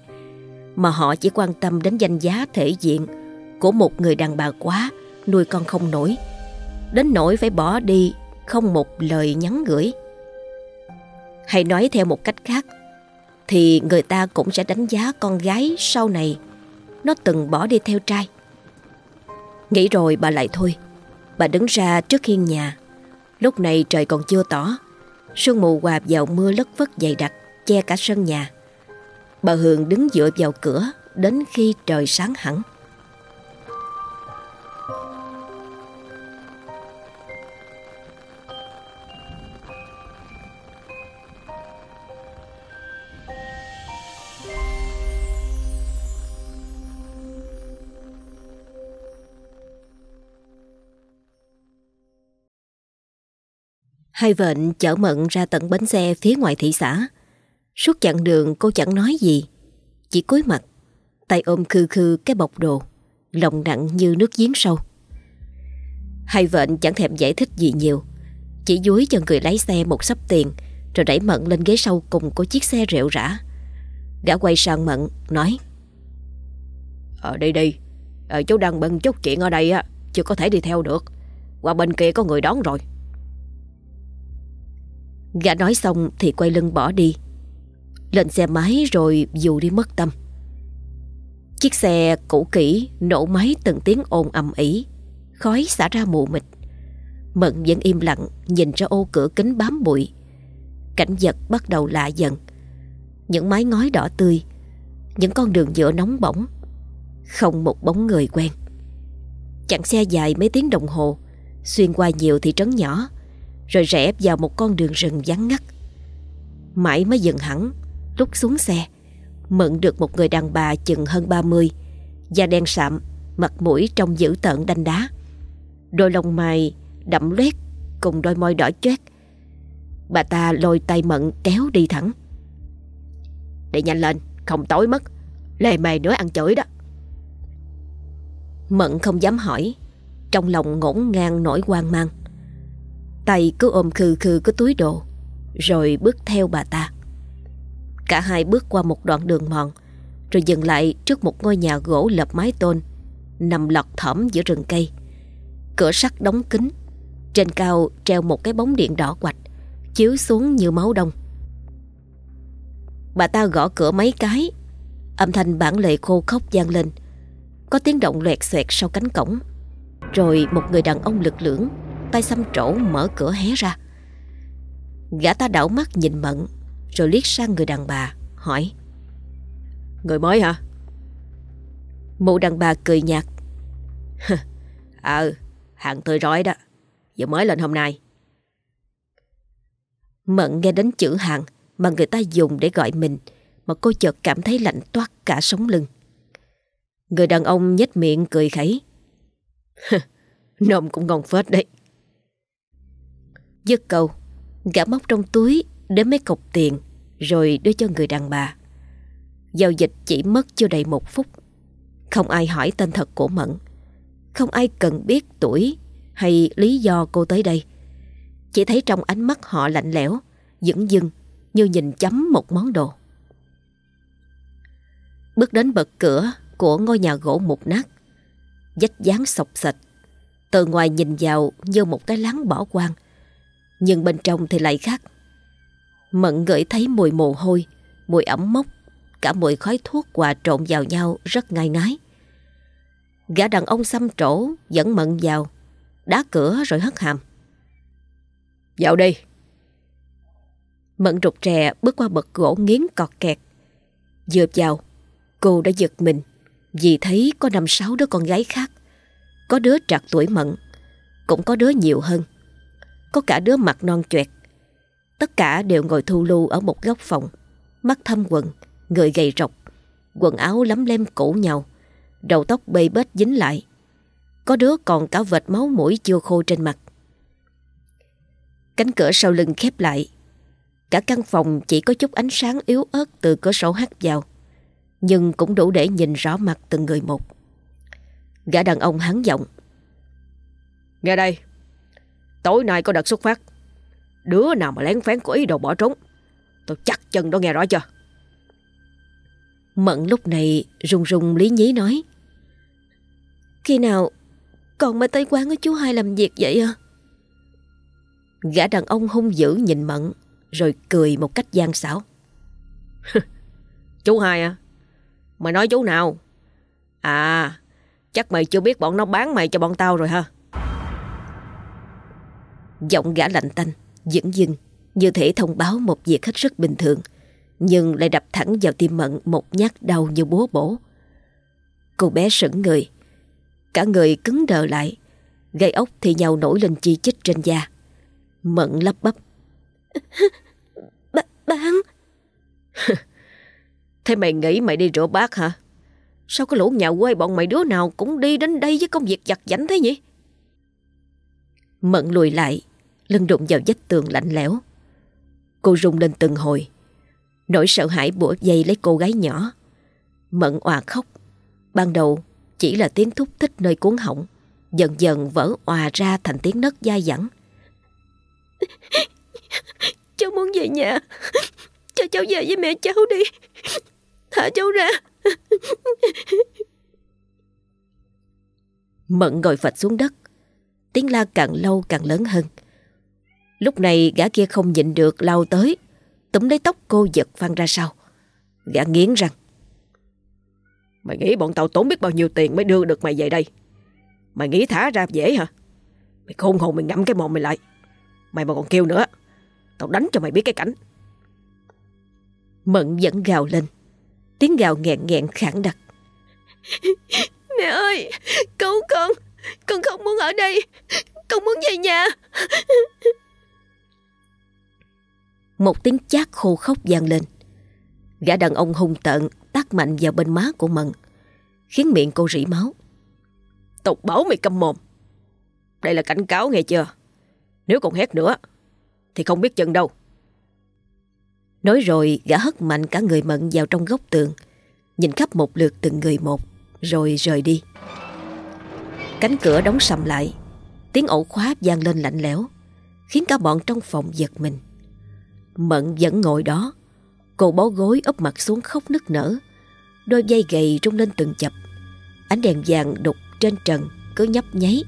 Mà họ chỉ quan tâm đến danh giá thể diện Của một người đàn bà quá Nuôi con không nổi. Đến nỗi phải bỏ đi Không một lời nhắn gửi. Hay nói theo một cách khác, Thì người ta cũng sẽ đánh giá con gái sau này Nó từng bỏ đi theo trai. Nghĩ rồi bà lại thôi, Bà đứng ra trước hiên nhà. Lúc này trời còn chưa tỏ, Sương mù hòa vào mưa lất vất dày đặc, Che cả sân nhà. Bà Hường đứng dựa vào cửa, Đến khi trời sáng hẳn Hai vệnh chở Mận ra tận bến xe phía ngoài thị xã. Suốt chặng đường cô chẳng nói gì, chỉ cúi mặt, tay ôm khư khư cái bọc đồ, lòng nặng như nước giếng sâu. Hai vện chẳng thèm giải thích gì nhiều, chỉ dúi cho người lái xe một sắp tiền rồi đẩy Mận lên ghế sau cùng của chiếc xe rệu rã. Gã quay sang Mận, nói Ờ đi đi, ờ, chú đang bận chút chuyện ở đây á, chưa có thể đi theo được. Qua bên kia có người đón rồi. Gã nói xong thì quay lưng bỏ đi lên xe máy rồi dù đi mất tâm. Chiếc xe cũ kỹ nổ máy từng tiếng ồn ầm ĩ. Khói xả ra mù mịt. Mận vẫn im lặng nhìn ra ô cửa kính bám bụi. Cảnh vật bắt đầu lạ dần. Những mái ngói đỏ tươi, Những con đường nhựa nóng bỏng. Không một bóng người quen. Chặn xe dài mấy tiếng đồng hồ, Xuyên qua nhiều thị trấn nhỏ, rồi rẽ vào một con đường rừng vắng ngắt. Mãi mới dừng hẳn. Lúc xuống xe. Mận được một người đàn bà chừng hơn 30 Da đen sạm, Mặt mũi trông dữ tợn đanh đá. Đôi lông mày đậm loét Cùng đôi môi đỏ chét Bà ta lôi tay Mận kéo đi thẳng. Để nhanh lên, Không tối mất. Lề mề nữa ăn chửi đó. Mận không dám hỏi, Trong lòng ngổn ngang nỗi hoang mang. Tay cứ ôm khư khư cái túi đồ, Rồi bước theo bà ta. Cả hai bước qua một đoạn đường mòn, Rồi dừng lại trước một ngôi nhà gỗ lập mái tôn, Nằm lọt thỏm giữa rừng cây. Cửa sắt đóng kín, Trên cao treo một cái bóng điện đỏ quạch, Chiếu xuống như máu đông. Bà ta gõ cửa mấy cái, Âm thanh bản lệ khô khóc vang lên, Có tiếng động loẹt xoẹt sau cánh cổng. Rồi một người đàn ông lực lưỡng, tay xăm trổ mở cửa hé ra. Gã ta đảo mắt nhìn Mận rồi liếc sang người đàn bà Hỏi. Người mới hả? Mụ đàn bà cười nhạt. Ờ Hàng tươi rói đó. Giờ mới lên hôm nay. Mận nghe đến chữ hàng Mà người ta dùng để gọi mình Mà cô chợt cảm thấy lạnh toát cả sống lưng. Người đàn ông nhếch miệng cười khẩy. Nôm cũng ngon phết đấy. Dứt câu Gã móc trong túi đến mấy cọc tiền, Rồi đưa cho người đàn bà. Giao dịch chỉ mất chưa đầy một phút. Không ai hỏi tên thật của mẫn. Không ai cần biết tuổi Hay lý do cô tới đây. Chỉ thấy trong ánh mắt họ lạnh lẽo, Dững dưng Như nhìn chấm một món đồ. Bước đến bậc cửa Của ngôi nhà gỗ mục nát Dách dáng sọc sạch. Từ ngoài nhìn vào như một cái láng bỏ quang, nhưng bên trong thì lại khác. Mận ngửi thấy mùi mồ hôi, mùi ẩm mốc, cả mùi khói thuốc hòa trộn vào nhau rất ngai ngái. Gã đàn ông xăm trổ dẫn Mận vào, đá cửa rồi hất hàm. Vào đi. Mận rụt rè bước qua bậc gỗ nghiến cọt kẹt. Vừa vào, cô đã giật mình vì thấy có năm sáu đứa con gái khác. Có đứa trạc tuổi Mận, cũng có đứa nhiều hơn có cả đứa mặt non choẹt. Tất cả đều ngồi thu lưu ở một góc phòng. Mắt thâm quần Người gầy rộc Quần áo lấm lem cũ nhau, Đầu tóc bê bết dính lại. Có đứa còn cả vệt máu mũi chưa khô trên mặt. Cánh cửa sau lưng khép lại. Cả căn phòng chỉ có chút ánh sáng yếu ớt từ cửa sổ hắt vào, Nhưng cũng đủ để nhìn rõ mặt từng người một. Gã đàn ông hắn giọng, Nghe đây, Tối nay có đợt xuất phát. Đứa nào mà lén phén có ý đồ bỏ trốn? Tôi chắc chân đó nghe rõ chưa? Mận lúc này rung rung lý nhí nói Khi nào còn mới tới quán của chú hai làm việc vậy à? Gã đàn ông hung dữ nhìn Mận Rồi cười một cách gian xảo. [LAUGHS] Chú hai à Mày nói chú nào? À Chắc mày chưa biết bọn nó bán mày cho bọn tao rồi ha. Giọng gã lạnh tanh Dững dưng Như thể thông báo một việc hết sức bình thường Nhưng lại đập thẳng vào tim Mận Một nhát đau như búa bổ. Cô bé sững người Cả người cứng đờ lại Gây ốc thì nhau nổi lên chi chích trên da. Mận lắp bắp. [LAUGHS] B Bán [LAUGHS] Thế mày nghĩ mày đi rửa bát hả? Sao cái lũ nhà quê bọn mày đứa nào Cũng đi đến đây với công việc giặt giảnh thế nhỉ? Mận lùi lại Lưng đụng vào vách tường lạnh lẽo. Cô rung lên từng hồi. Nỗi sợ hãi bủa dây lấy cô gái nhỏ. Mận òa khóc. Ban đầu chỉ là tiếng thúc thích nơi cuốn họng Dần dần vỡ òa ra thành tiếng nấc dai dẳng. [LAUGHS] Cháu muốn về nhà. Cho cháu về với mẹ cháu đi. Thả cháu ra. Mận ngồi phịch xuống đất. Tiếng la càng lâu càng lớn hơn Lúc này gã kia không nhịn được lao tới. Túm lấy tóc cô giật phăng ra sau. Gã nghiến răng. Mày nghĩ bọn tao tốn biết bao nhiêu tiền mới đưa được mày về đây? Mày nghĩ thả ra dễ hả? Mày khôn hồn mày ngậm cái mồm mày lại. Mày mà còn kêu nữa Tao đánh cho mày biết cái cảnh. Mận vẫn gào lên. Tiếng gào nghẹn nghẹn khẳng đặc. [LAUGHS] Mẹ ơi Cứu con. Con không muốn ở đây. Con muốn về nhà [LAUGHS] Một tiếng chát khô khóc vang lên. Gã đàn ông hung tợn Tát mạnh vào bên má của Mận Khiến miệng cô rỉ máu. Tục bảo mày câm mồm. Đây là cảnh cáo nghe chưa? Nếu còn hét nữa Thì không biết chân đâu. Nói rồi gã hất mạnh cả người Mận vào trong góc tường Nhìn khắp một lượt từng người một Rồi rời đi. Cánh cửa đóng sầm lại Tiếng ổ khóa vang lên lạnh lẽo Khiến cả bọn trong phòng giật mình Mận vẫn ngồi đó. Cô bó gối ấp mặt xuống khóc nức nở. Đôi dây gầy rung lên từng chập. Ánh đèn vàng đục trên trần Cứ nhấp nháy.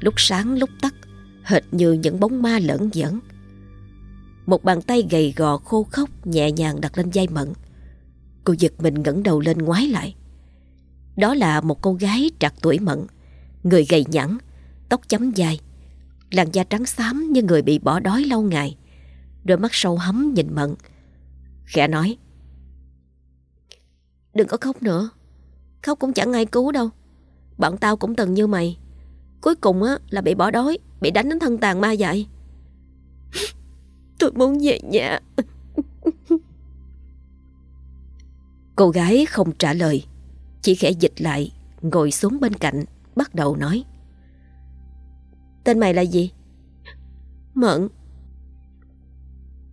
Lúc sáng lúc tắt, Hệt như những bóng ma lẫn dẫn Một bàn tay gầy gò khô khóc Nhẹ nhàng đặt lên dây Mận. Cô giật mình ngẩng đầu lên ngoái lại. Đó là một cô gái trạc tuổi Mận, Người gầy nhẵn, Tóc chấm dài, Làn da trắng xám như người bị bỏ đói lâu ngày. Đôi mắt sâu hấm nhìn Mận. Khẽ nói, Đừng có khóc nữa. Khóc cũng chẳng ai cứu đâu. Bọn tao cũng từng như mày. Cuối cùng á, là bị bỏ đói, Bị đánh đến thân tàn ma dại. Tôi muốn về nhà. Cô gái không trả lời, Chỉ khẽ dịch lại, Ngồi xuống bên cạnh, Bắt đầu nói, Tên mày là gì? Mận.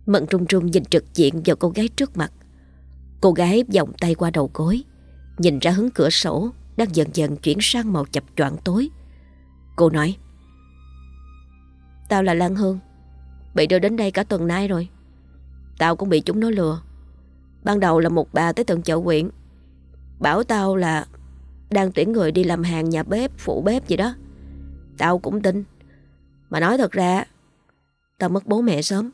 Mận trung trung nhìn trực diện vào cô gái trước mặt. Cô gái vòng tay qua đầu gối, Nhìn ra hướng cửa sổ Đang dần dần chuyển sang màu chập choạng tối. Cô nói, Tao là Lan Hương, Bị đưa đến đây cả tuần nay rồi. Tao cũng bị chúng nó lừa. Ban đầu là một bà tới tận chợ quyện Bảo tao là Đang tuyển người đi làm hàng nhà bếp, Phụ bếp gì đó. Tao cũng tin, Mà nói thật ra, Tao mất bố mẹ sớm.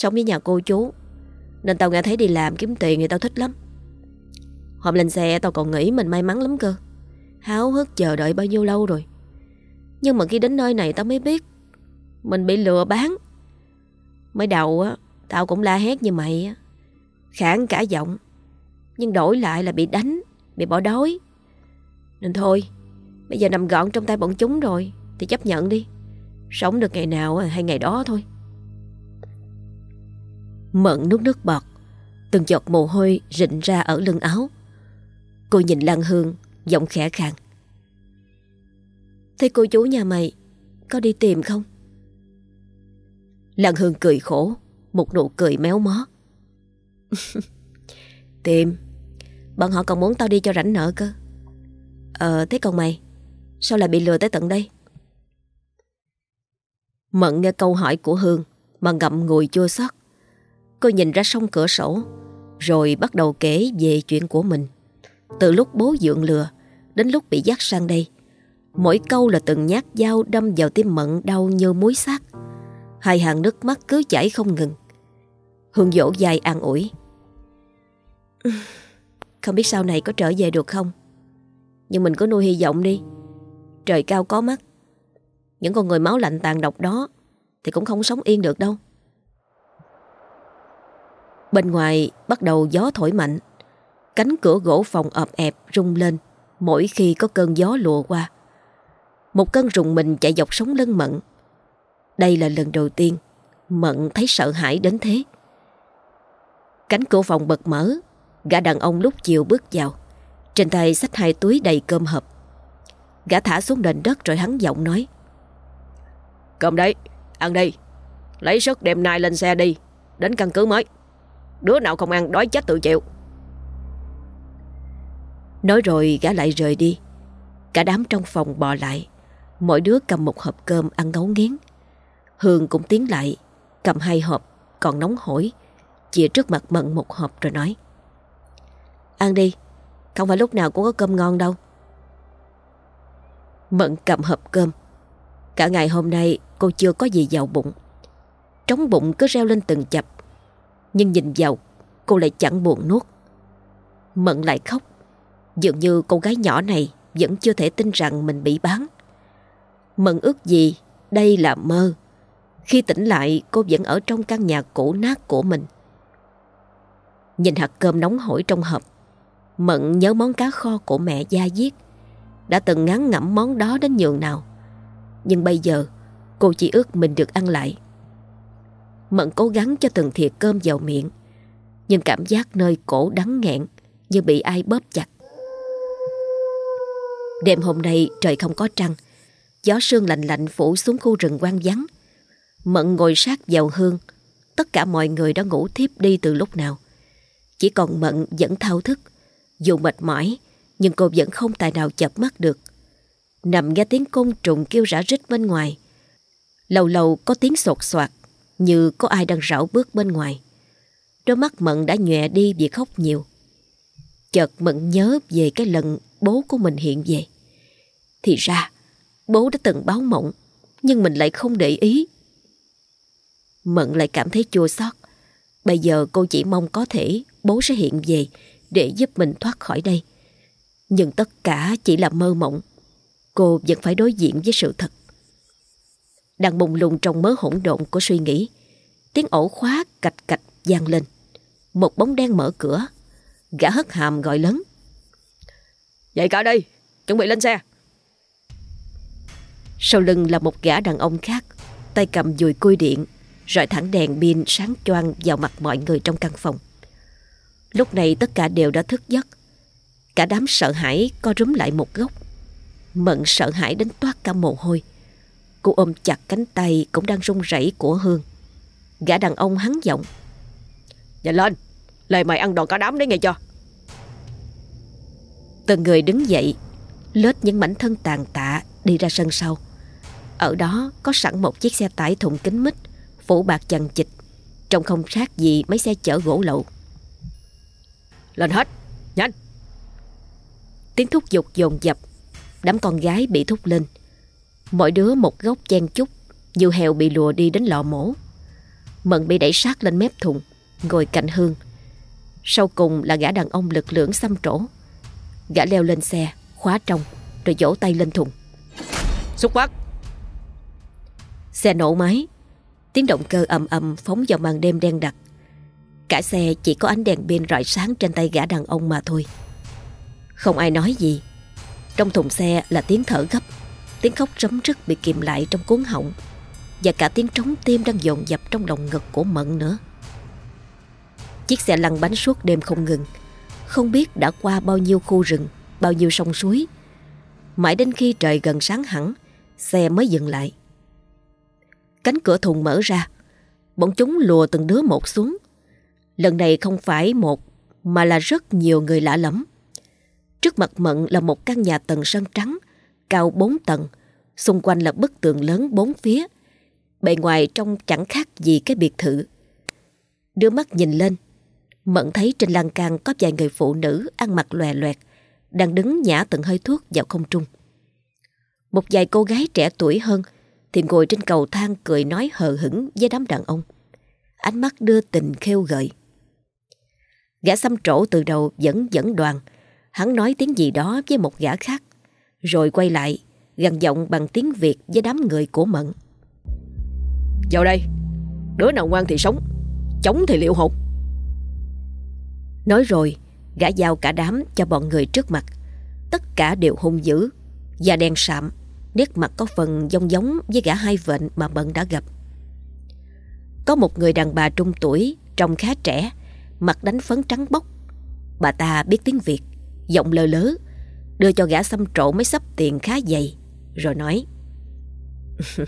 Sống với nhà cô chú. Nên tao nghe thấy đi làm kiếm tiền thì tao thích lắm. Hôm lên xe tao còn nghĩ mình may mắn lắm cơ. Háo hức chờ đợi bao nhiêu lâu rồi. Nhưng mà khi đến nơi này tao mới biết Mình bị lừa bán. Mới đầu á, Tao cũng la hét như mày á. Khản cả giọng, Nhưng đổi lại là bị đánh, Bị bỏ đói. Nên thôi, Bây giờ nằm gọn trong tay bọn chúng rồi, Thì chấp nhận đi. Sống được ngày nào hay ngày đó thôi. Mận nuốt nước bọt. Từng giọt mồ hôi rịn ra ở lưng áo. Cô nhìn Lan Hương, Giọng khẽ khàng. Thế cô chú nhà mày Có đi tìm không? Lan Hương cười khổ, Một nụ cười méo mó. [LAUGHS] Tìm. Bọn họ còn muốn tao đi cho rảnh nợ cơ. Ờ thế còn mày? Sao lại bị lừa tới tận đây? Mận nghe câu hỏi của Hương Mà ngậm ngùi chua xót. Cô nhìn ra sông cửa sổ, Rồi bắt đầu kể về chuyện của mình. Từ lúc bố dượng lừa, Đến lúc bị dắt sang đây, Mỗi câu là từng nhát dao đâm vào tim Mận đau như muối xác. Hai hàng nước mắt cứ chảy không ngừng. Hương dỗ dài an ủi. [LAUGHS] Không biết sau này có trở về được không? Nhưng mình cứ nuôi hy vọng đi. Trời cao có mắt. Những con người máu lạnh tàn độc đó Thì cũng không sống yên được đâu. Bên ngoài bắt đầu gió thổi mạnh. Cánh cửa gỗ phòng ợp ẹp rung lên Mỗi khi có cơn gió lùa qua. Một cơn rùng mình chạy dọc sống lưng Mận. Đây là lần đầu tiên Mận thấy sợ hãi đến thế. Cánh cửa phòng bật mở Gã đàn ông lúc chiều bước vào. Trên tay xách hai túi đầy cơm hộp. Gã thả xuống nền đất rồi hắn giọng nói. Cơm đấy, ăn đi. Lấy sức đem nay lên xe đi Đến căn cứ mới. Đứa nào không ăn, đói chết tự chịu. Nói rồi gã lại rời đi. Cả đám trong phòng bò lại. Mỗi đứa cầm một hộp cơm ăn ngấu nghiến. Hương cũng tiến lại, Cầm hai hộp, còn nóng hổi, Chìa trước mặt Mận một hộp rồi nói. Ăn đi, Không phải lúc nào cũng có cơm ngon đâu. Mận cầm hộp cơm. Cả ngày hôm nay cô chưa có gì vào bụng. Trống bụng cứ reo lên từng chập. Nhưng nhìn vào, Cô lại chẳng buồn nuốt. Mận lại khóc. Dường như cô gái nhỏ này Vẫn chưa thể tin rằng mình bị bán. Mận ước gì Đây là mơ. Khi tỉnh lại, cô vẫn ở trong căn nhà cũ nát của mình. Nhìn hạt cơm nóng hổi trong hộp, Mận nhớ món cá kho của mẹ gia giết Đã từng ngán ngẩm món đó đến nhường nào. Nhưng bây giờ, Cô chỉ ước mình được ăn lại. Mận cố gắng cho từng thìa cơm vào miệng. Nhưng cảm giác nơi cổ đắng nghẹn Như bị ai bóp chặt. Đêm hôm nay trời không có trăng. Gió sương lạnh lạnh phủ xuống khu rừng quang vắng. Mận ngồi sát vào hương. Tất cả mọi người đã ngủ thiếp đi từ lúc nào. Chỉ còn Mận vẫn thao thức. Dù mệt mỏi, Nhưng cô vẫn không tài nào chập mắt được. Nằm nghe tiếng côn trùng kêu rã rít bên ngoài. Lâu lâu có tiếng sột soạt. Như có ai đang rảo bước bên ngoài. Đôi mắt Mận đã nhòe đi vì khóc nhiều. Chợt Mận nhớ về cái lần bố của mình hiện về. Thì ra, Bố đã từng báo mộng, Nhưng mình lại không để ý. Mận lại cảm thấy chua xót. Bây giờ cô chỉ mong có thể Bố sẽ hiện về Để giúp mình thoát khỏi đây. Nhưng tất cả chỉ là mơ mộng. Cô vẫn phải đối diện với sự thật. Đang bùng lùng trong mớ hỗn độn của suy nghĩ. Tiếng ổ khóa cạch cạch vang lên. Một bóng đen mở cửa. Gã hất hàm gọi lớn. Dậy cả đây, Chuẩn bị lên xe. Sau lưng là một gã đàn ông khác Tay cầm dùi cui điện Rọi thẳng đèn pin sáng choang vào mặt mọi người trong căn phòng. Lúc này tất cả đều đã thức giấc. Cả đám sợ hãi co rúm lại một góc. Mận sợ hãi đến toát cả mồ hôi. Cô ôm chặt cánh tay cũng đang run rẩy của Hương. Gã đàn ông hắn giọng, Nhanh lên Lời mày ăn đòn cả đám đấy nghe cho Từng người đứng dậy, Lết những mảnh thân tàn tạ Đi ra sân sau. Ở đó có sẵn một chiếc xe tải thùng kính mít, Phủ bạc chằng chịch Trông không khác gì mấy xe chở gỗ lậu. Lên hết, Nhanh! Tiếng thúc giục dồn dập, Đám con gái bị thúc lên. Mỗi đứa một góc chen chúc Như heo bị lùa đi đến lò mổ. Mận bị đẩy sát lên mép thùng Ngồi cạnh Hương. Sau cùng là gã đàn ông lực lưỡng xăm trổ. Gã leo lên xe Khóa trong Rồi vỗ tay lên thùng. Xuất phát. Xe nổ máy. Tiếng động cơ ầm ầm phóng vào màn đêm đen đặc. Cả xe chỉ có ánh đèn pin rọi sáng trên tay gã đàn ông mà thôi. Không ai nói gì. Trong thùng xe là tiếng thở gấp Tiếng khóc rấm rứt bị kìm lại trong cuốn họng, Và cả tiếng trống tim đang dồn dập trong lòng ngực của Mận nữa. Chiếc xe lăn bánh suốt đêm không ngừng, Không biết đã qua bao nhiêu khu rừng, Bao nhiêu sông suối. Mãi đến khi trời gần sáng hẳn, Xe mới dừng lại. Cánh cửa thùng mở ra, Bọn chúng lùa từng đứa một xuống. Lần này không phải một, Mà là rất nhiều người lạ lắm Trước mặt Mận là một căn nhà tầng sân trắng Cao 4 tầng, Xung quanh là bức tường lớn bốn phía Bề ngoài trông chẳng khác gì cái biệt thự Đưa mắt nhìn lên, mẫn thấy trên lan can có vài người phụ nữ ăn mặc lòe loẹt, đang đứng nhả từng hơi thuốc vào không trung. Một vài cô gái trẻ tuổi hơn thì ngồi trên cầu thang cười nói hờ hững với đám đàn ông. Ánh mắt đưa tình khêu gợi. Gã xăm trổ từ đầu vẫn dẫn đoàn. Hắn nói tiếng gì đó với một gã khác. Rồi quay lại, gằn giọng bằng tiếng Việt với đám người của Mận. Vào đây, đứa nào ngoan thì sống, chống thì liệu hồn. Nói rồi, Gã giao cả đám cho bọn người trước mặt Tất cả đều hung dữ Da đen sạm Nét mặt có phần giống giống với gã hai vệnh mà Bận đã gặp Có một người đàn bà trung tuổi Trông khá trẻ Mặt đánh phấn trắng bóc Bà ta biết tiếng Việt Giọng lơ lớ Đưa cho gã xăm trổ mấy sắp tiền khá dày, Rồi nói, [LAUGHS]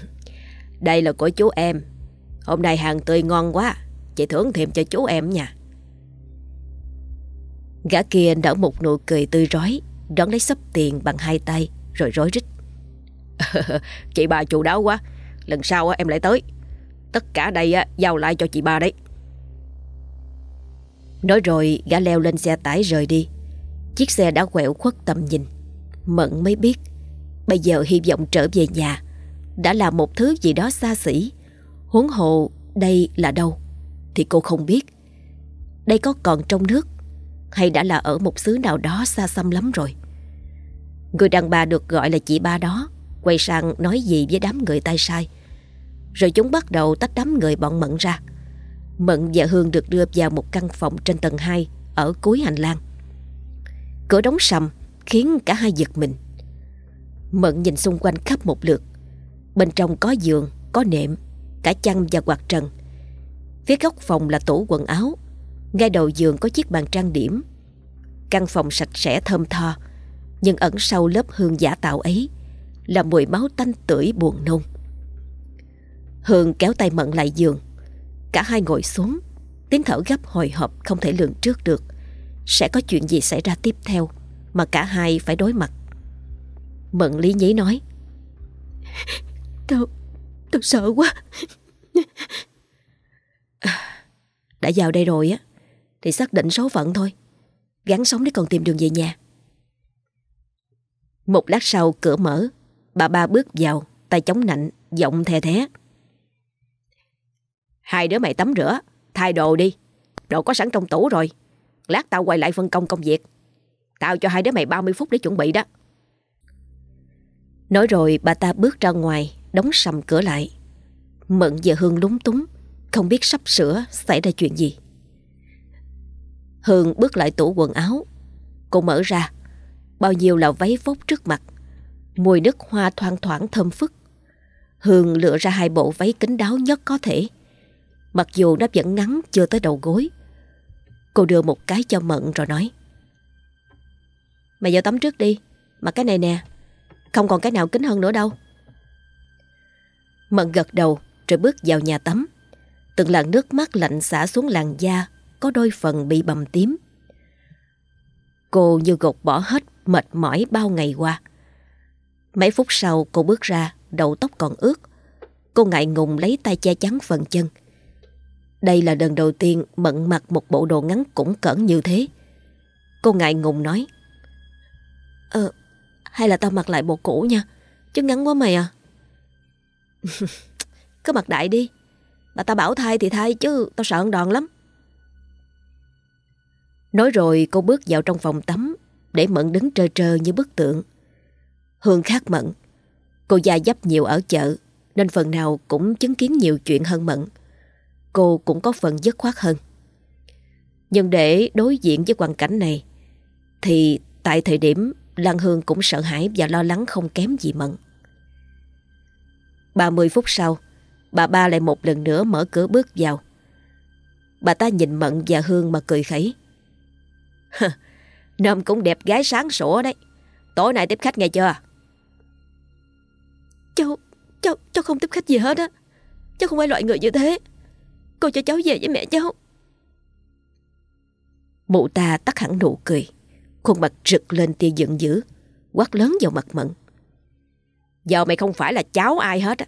Đây là của chú em. Hôm nay hàng tươi ngon quá, Chị thưởng thêm cho chú em nha. Gã kia nở một nụ cười tươi rói, Đón lấy sắp tiền bằng hai tay, Rồi rối rít, [LAUGHS] Chị bà chủ đáo quá, Lần sau em lại tới. Tất cả đây giao lại cho chị ba đấy. Nói rồi, gã leo lên xe tải rời đi. Chiếc xe đã quẹo khuất tầm nhìn. Mận mới biết, Bây giờ hy vọng trở về nhà Đã là một thứ gì đó xa xỉ. Huống hồ đây là đâu Thì cô không biết. Đây có còn trong nước hay đã là ở một xứ nào đó xa xăm lắm rồi. Người đàn bà được gọi là chị ba đó, Quay sang nói gì với đám người tay sai. Rồi chúng bắt đầu tách đám người bọn Mận ra. Mận và Hương được đưa vào một căn phòng trên tầng 2 Ở cuối hành lang. Cửa đóng sầm Khiến cả hai giật mình. Mận nhìn xung quanh khắp một lượt. Bên trong có giường, có nệm Cả chăn và quạt trần. Phía góc phòng là tủ quần áo. Ngay đầu giường có chiếc bàn trang điểm. Căn phòng sạch sẽ thơm tho Nhưng ẩn sau lớp hương giả tạo ấy Là mùi máu tanh tưởi buồn nôn. Hương kéo tay Mận lại giường. Cả hai ngồi xuống Tiếng thở gấp hồi hộp không thể lường trước được. Sẽ có chuyện gì xảy ra tiếp theo Mà cả hai phải đối mặt. Mận lý nhí nói Tôi, tôi sợ quá. Đã vào đây rồi á thì xác định số phận thôi Gắn sống để còn tìm đường về nhà. Một lát sau cửa mở Bà ba bước vào Tay chống nạnh Giọng thè thé. Hai đứa mày tắm rửa Thay đồ đi Đồ có sẵn trong tủ rồi Lát tao quay lại phân công công việc. Tao cho hai đứa mày 30 phút để chuẩn bị đó. Nói rồi, bà ta bước ra ngoài, Đóng sầm cửa lại. Mận và Hương lúng túng, Không biết sắp sửa xảy ra chuyện gì. Hương bước lại tủ quần áo. Cô mở ra, Bao nhiêu là váy vóc trước mặt. Mùi nước hoa thoang thoảng thơm phức. Hương lựa ra hai bộ váy kính đáo nhất có thể. Mặc dù nó vẫn ngắn, chưa tới đầu gối Cô đưa một cái cho Mận rồi nói Mày vào tắm trước đi mà cái này nè Không còn cái nào kính hơn nữa đâu Mận gật đầu Rồi bước vào nhà tắm Từng làn nước mắt lạnh xả xuống làn da có đôi phần bị bầm tím. Cô như gột bỏ hết mệt mỏi bao ngày qua. Mấy phút sau cô bước ra, đầu tóc còn ướt. Cô ngại ngùng lấy tay che chắn phần chân. Đây là lần đầu tiên Mận mặc một bộ đồ ngắn cũng cỡn như thế. Cô ngại ngùng nói. Ờ, hay là tao mặc lại bộ cũ nha, chứ ngắn quá mày à. [LAUGHS] Cứ mặc đại đi, bà ta bảo thay thì thay chứ tao sợ ăn đòn lắm. Nói rồi cô bước vào trong phòng tắm để Mận đứng trơ trơ như bức tượng. Hương khác Mận. Cô già dấp nhiều ở chợ nên phần nào cũng chứng kiến nhiều chuyện hơn Mận. Cô cũng có phần dứt khoát hơn. Nhưng để đối diện với hoàn cảnh này thì tại thời điểm Lan Hương cũng sợ hãi và lo lắng không kém gì Mận. 30 phút sau, bà ba lại một lần nữa mở cửa bước vào. Bà ta nhìn Mận và Hương mà cười khẩy. Nôm cũng đẹp gái sáng sủa đấy. Tối nay tiếp khách nghe chưa? Cháu, cháu, cháu không tiếp khách gì hết á. Cháu không phải loại người như thế. Cô cho cháu về với mẹ cháu. Mụ ta tắt hẳn nụ cười. Khuôn mặt rực lên tia giận dữ. Quát lớn vào mặt Mận. Giờ mày không phải là cháu ai hết á.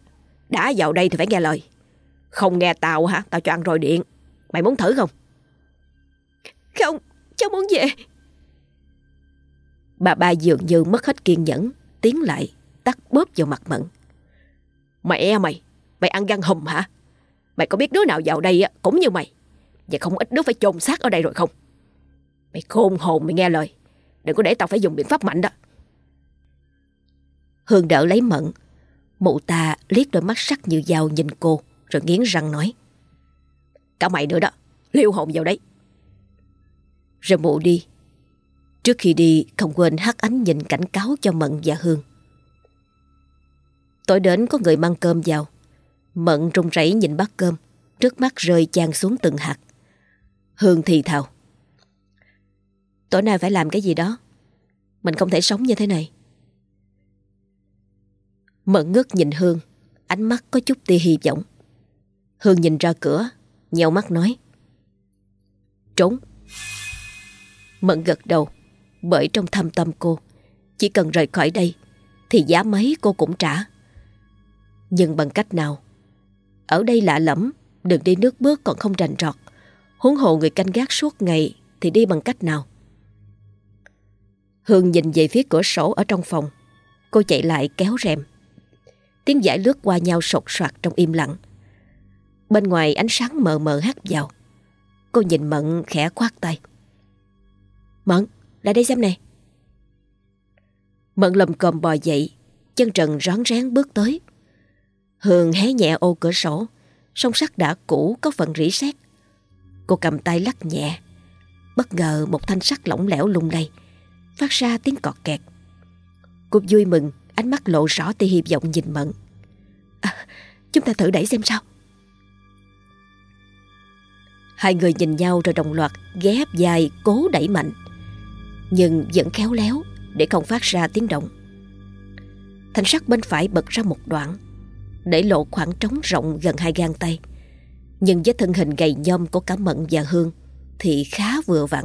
Đã vào đây thì phải nghe lời. Không nghe tao hả? Tao cho ăn rồi điện. Mày muốn thử không? Không, cháu muốn về. Bà ba dường như mất hết kiên nhẫn, tiến lại, tắt bóp vào mặt Mận. Mẹ mày, mày ăn gan hùm hả? Mày có biết đứa nào vào đây cũng như mày. Và không ít đứa phải chôn xác ở đây rồi không? Mày khôn hồn mày nghe lời. Đừng có để tao phải dùng biện pháp mạnh đó. Hương đỡ lấy Mận. Mụ ta liếc đôi mắt sắc như dao nhìn cô, rồi nghiến răng nói. Cả mày nữa đó, liêu hồn vào đấy. Rồi mụ đi. Trước khi đi, không quên hắt ánh nhìn cảnh cáo cho Mận và Hương. Tối đến có người mang cơm vào. Mận run rẩy nhìn bát cơm, trước mắt rơi chan xuống từng hạt. Hương thì thào. Tối nay phải làm cái gì đó. Mình không thể sống như thế này. Mận ngước nhìn Hương, ánh mắt có chút tia hy vọng. Hương nhìn ra cửa, nhèo mắt nói. Trốn. Mận gật đầu, bởi trong thâm tâm cô, chỉ cần rời khỏi đây, thì giá mấy cô cũng trả. Nhưng bằng cách nào? Ở đây lạ lẫm, đường đi nước bước còn không rành rọt. Huống hộ người canh gác suốt ngày thì đi bằng cách nào? Hương nhìn về phía cửa sổ ở trong phòng. Cô chạy lại kéo rèm. Tiếng giải lướt qua nhau sột soạt trong im lặng. Bên ngoài ánh sáng mờ mờ hắt vào. Cô nhìn Mận khẽ khoát tay. Mận, lại đây xem này. Mận lầm còm bò dậy, chân trần rón rén bước tới. Hương hé nhẹ ô cửa sổ, song sắt đã cũ có phần rỉ sét. Cô cầm tay lắc nhẹ. Bất ngờ một thanh sắt lỏng lẻo lung lay, phát ra tiếng cọt kẹt. Cô vui mừng, ánh mắt lộ rõ tia hy vọng nhìn Mận. À, chúng ta thử đẩy xem sao. Hai người nhìn nhau rồi đồng loạt ghép dài cố đẩy mạnh. Nhưng vẫn khéo léo để không phát ra tiếng động. Thanh sắt bên phải bật ra một đoạn, để lộ khoảng trống rộng gần hai gang tay. Nhưng với thân hình gầy nhom của cả Mận và Hương thì khá vừa vặn.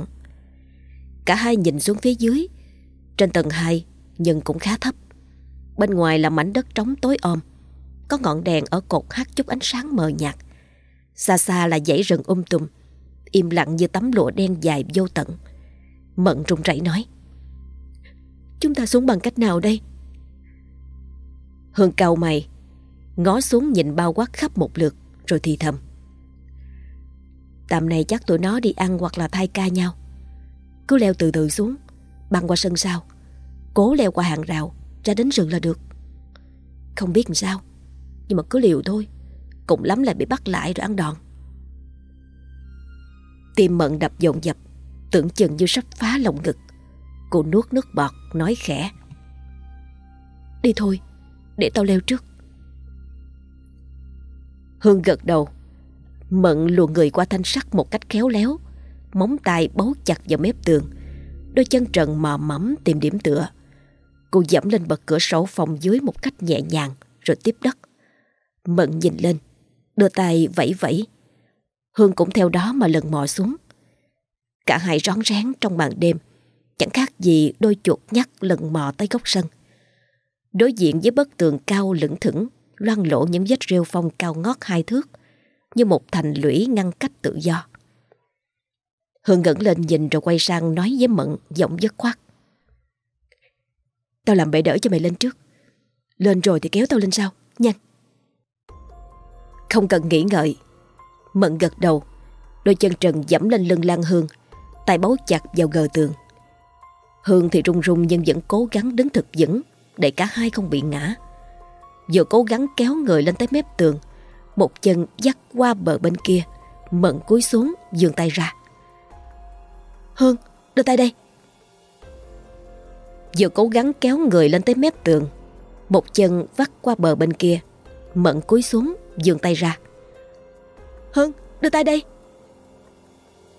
Cả hai nhìn xuống phía dưới, trên tầng hai nhưng cũng khá thấp. Bên ngoài là mảnh đất trống tối om, có ngọn đèn ở cột hắt chút ánh sáng mờ nhạt. Xa xa là dãy rừng um tùm, im lặng như tấm lụa đen dài vô tận. Mận run rẩy nói. Chúng ta xuống bằng cách nào đây? Hương cao mày, ngó xuống nhìn bao quát khắp một lượt, rồi thì thầm. Tạm này chắc tụi nó đi ăn hoặc là thay ca nhau. Cứ leo từ từ xuống, băng qua sân sau, cố leo qua hàng rào, ra đến rừng là được. Không biết làm sao, nhưng mà cứ liều thôi, cùng lắm lại bị bắt lại rồi ăn đòn. Tim mận đập dồn dập, tưởng chừng như sắp phá lồng ngực. Cô nuốt nước bọt, nói khẽ. Đi thôi, để tao leo trước. Hương gật đầu. Mận luồn người qua thanh sắt một cách khéo léo, móng tay bấu chặt vào mép tường, đôi chân trần mò mẫm tìm điểm tựa. Cô dẫm lên bậc cửa sổ phòng dưới một cách nhẹ nhàng rồi tiếp đất. Mận nhìn lên, đưa tay vẫy vẫy. Hương cũng theo đó mà lần mò xuống. Cả hai rón rén trong màn đêm, chẳng khác gì đôi chuột nhắt lần mò tới góc sân. Đối diện với bức tường cao lững thững, loang lộ những vết rêu phong cao ngót hai thước, như một thành lũy ngăn cách tự do. Hương ngẩng lên nhìn rồi quay sang nói với Mận giọng dứt khoát. Tao làm bệ đỡ cho mày lên trước. Lên rồi thì kéo tao lên sau, nhanh. Không cần nghĩ ngợi. Mận gật đầu, đôi chân trần dẫm lên lưng Lan Hương, tay bấu chặt vào gờ tường. Hương thì run run nhưng vẫn cố gắng đứng thực vững để cả hai không bị ngã. Vừa cố gắng kéo người lên tới mép tường, một chân dắt qua bờ bên kia, Mận cúi xuống, dường tay ra. Hương, đưa tay đây. Vừa cố gắng kéo người lên tới mép tường, một chân vắt qua bờ bên kia, Mận cúi xuống, dường tay ra. Hương, đưa tay đây.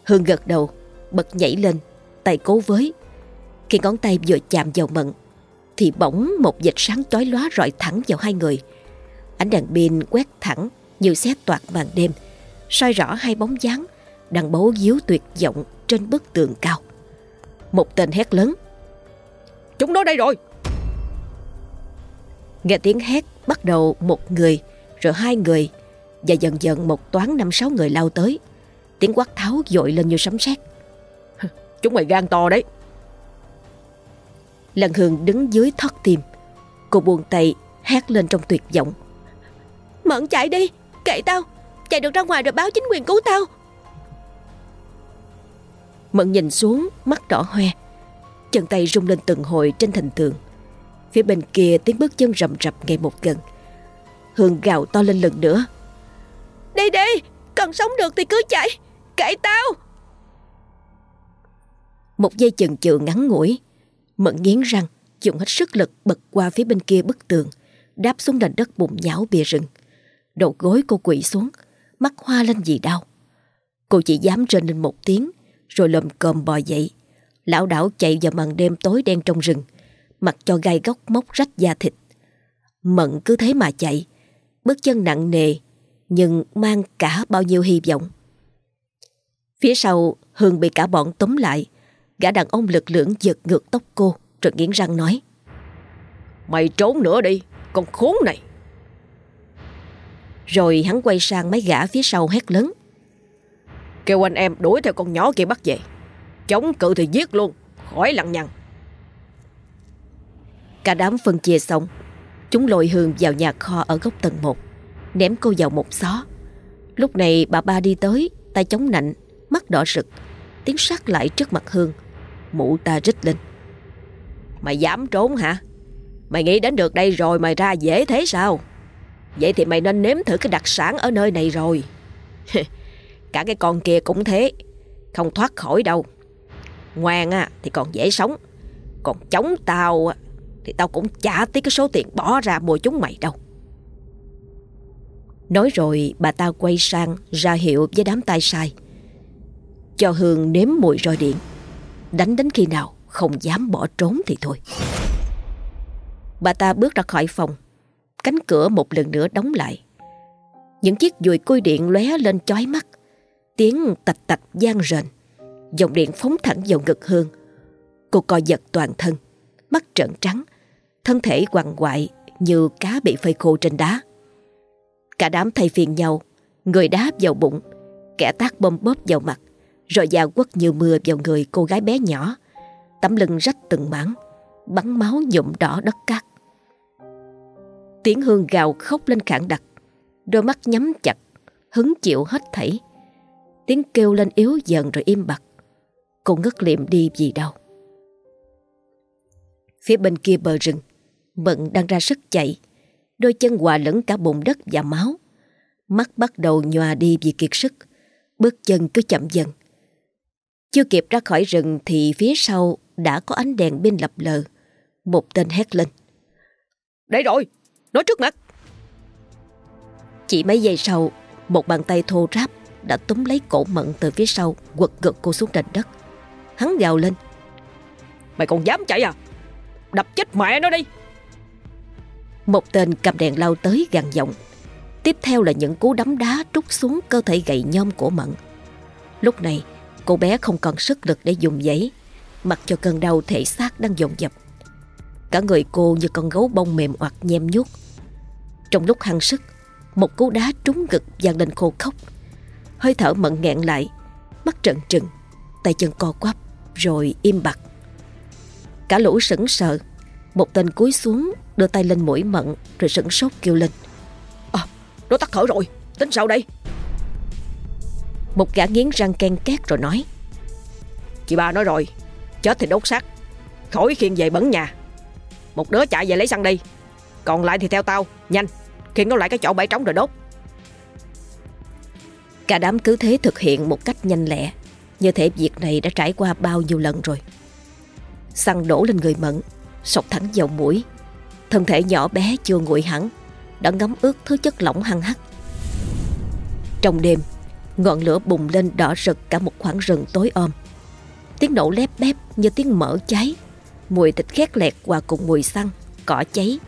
Hương gật đầu, bật nhảy lên, tay cố với. Khi ngón tay vừa chạm vào mận, thì bỗng một vệt sáng chói lóa rọi thẳng vào hai người. Ánh đèn pin quét thẳng như xét toạc màn đêm, soi rõ hai bóng dáng đang bấu víu tuyệt vọng trên bức tường cao. Một tên hét lớn. Chúng nó đây rồi! Nghe tiếng hét bắt đầu một người, rồi hai người, và dần dần một toán năm sáu người lao tới. Tiếng quát tháo dội lên như sấm sét. [LAUGHS] Chúng mày gan to đấy. Lần Hương đứng dưới thót tim. Cô buông tay hét lên trong tuyệt vọng. Mận chạy đi, kệ tao. Chạy được ra ngoài rồi báo chính quyền cứu tao. Mận nhìn xuống, mắt đỏ hoe. Chân tay rung lên từng hồi trên thành tường. Phía bên kia tiếng bước chân rầm rập ngày một gần. Hương gào to lên lần nữa. Đi đi, còn sống được thì cứ chạy. Kệ tao. Một giây chần chừ ngắn ngủi. Mận nghiến răng, dùng hết sức lực bật qua phía bên kia bức tường, đáp xuống nền đất bụng nhão bìa rừng. Đầu gối cô quỵ xuống, mắt hoa lên vì đau. Cô chỉ dám trên lên một tiếng, rồi lầm cồm bò dậy. Lão đảo chạy vào màn đêm tối đen trong rừng, mặc cho gai góc móc rách da thịt. Mận cứ thế mà chạy, bước chân nặng nề, nhưng mang cả bao nhiêu hy vọng. Phía sau, Hương bị cả bọn túm lại, gã đàn ông lực lưỡng giật ngược tóc cô, rồi nghiến răng nói. Mày trốn nữa đi, con khốn này. Rồi hắn quay sang mấy gã phía sau hét lớn. Kêu anh em đuổi theo con nhỏ kia bắt về. Chống cự thì giết luôn, khỏi lằng nhằng. Cả đám phân chia xong, chúng lội Hương vào nhà kho ở góc tầng 1, ném cô vào một xó. Lúc này bà ba đi tới, tay chống nạnh, mắt đỏ rực, tiến sát lại trước mặt Hương. Mụ ta rít lên. Mày dám trốn hả? Mày nghĩ đến được đây rồi mày ra dễ thế sao? Vậy thì mày nên nếm thử cái đặc sản ở nơi này rồi. [LAUGHS] Cả cái con kia cũng thế, không thoát khỏi đâu. Ngoan á thì còn dễ sống, còn chống tao thì tao cũng trả tí cái số tiền bỏ ra mua chúng mày đâu. Nói rồi bà ta quay sang ra hiệu với đám tay sai. Cho Hương nếm mùi roi điện. Đánh đến khi nào không dám bỏ trốn thì thôi. Bà ta bước ra khỏi phòng. Cánh cửa một lần nữa đóng lại. Những chiếc dùi cui điện lóe lên chói mắt. Tiếng tạch tạch gian rền. Dòng điện phóng thẳng vào ngực Hương. Cô co giật toàn thân. Mắt trợn trắng. Thân thể quằn quại như cá bị phơi khô trên đá. Cả đám thay phiền nhau. Người đá vào bụng. Kẻ tác bom bóp vào mặt. Rồi dao quất như mưa vào người cô gái bé nhỏ. Tấm lưng rách từng mảng. Bắn máu nhuộm đỏ đất cát. Tiếng hương gào khóc lên khản đặc. Đôi mắt nhắm chặt. Hứng chịu hết thảy. Tiếng kêu lên yếu dần rồi im bặt. Cô ngất liệm đi vì đâu. Phía bên kia bờ rừng, Mận đang ra sức chạy. Đôi chân hòa lẫn cả bùn đất và máu. Mắt bắt đầu nhòa đi vì kiệt sức. Bước chân cứ chậm dần. Chưa kịp ra khỏi rừng thì phía sau đã có ánh đèn bên lập lờ. Một tên hét lên. Đây rồi, nó trước mặt. Chỉ mấy giây sau, một bàn tay thô ráp đã túm lấy cổ Mận từ phía sau, quật gật cô xuống nền đất. Hắn gào lên. Mày còn dám chạy à? Đập chết mẹ nó đi. Một tên cầm đèn lao tới gằn giọng. Tiếp theo là những cú đấm đá trút xuống cơ thể gầy nhom của Mận. Lúc này, cô bé không còn sức lực để dùng giấy, mặc cho cơn đau thể xác đang dồn dập. Cả người cô như con gấu bông mềm hoặc nhem nhuốc. Trong lúc hăng sức, một cú đá trúng ngực vang lên khô khóc. Hơi thở mận nghẹn lại, mắt trợn trừng, tay chân co quắp, rồi im bặt. Cả lũ sững sờ, một tên cúi xuống đưa tay lên mũi mận rồi sững sốt kêu lên. À, nó tắt thở rồi, tính sao đây? Một gã nghiến răng ken két rồi nói. Chị ba nói rồi, chết thì đốt xác, khỏi khiêng về bẩn nhà. Một đứa chạy về lấy xăng đi, còn lại thì theo tao, nhanh, khiêng nó lại cái chỗ bãi trống rồi đốt. Cả đám cứ thế thực hiện một cách nhanh lẹ, như thể việc này đã trải qua bao nhiêu lần rồi. Xăng đổ lên người Mận, sọc thẳng vào mũi. Thân thể nhỏ bé chưa nguội hẳn, đã ngấm ướt thứ chất lỏng hăng hắc. Trong đêm, Ngọn lửa bùng lên đỏ rực cả một khoảng rừng tối om. Tiếng nổ lép bép như tiếng mỡ cháy. Mùi thịt khét lẹt hòa cùng mùi xăng, cỏ cháy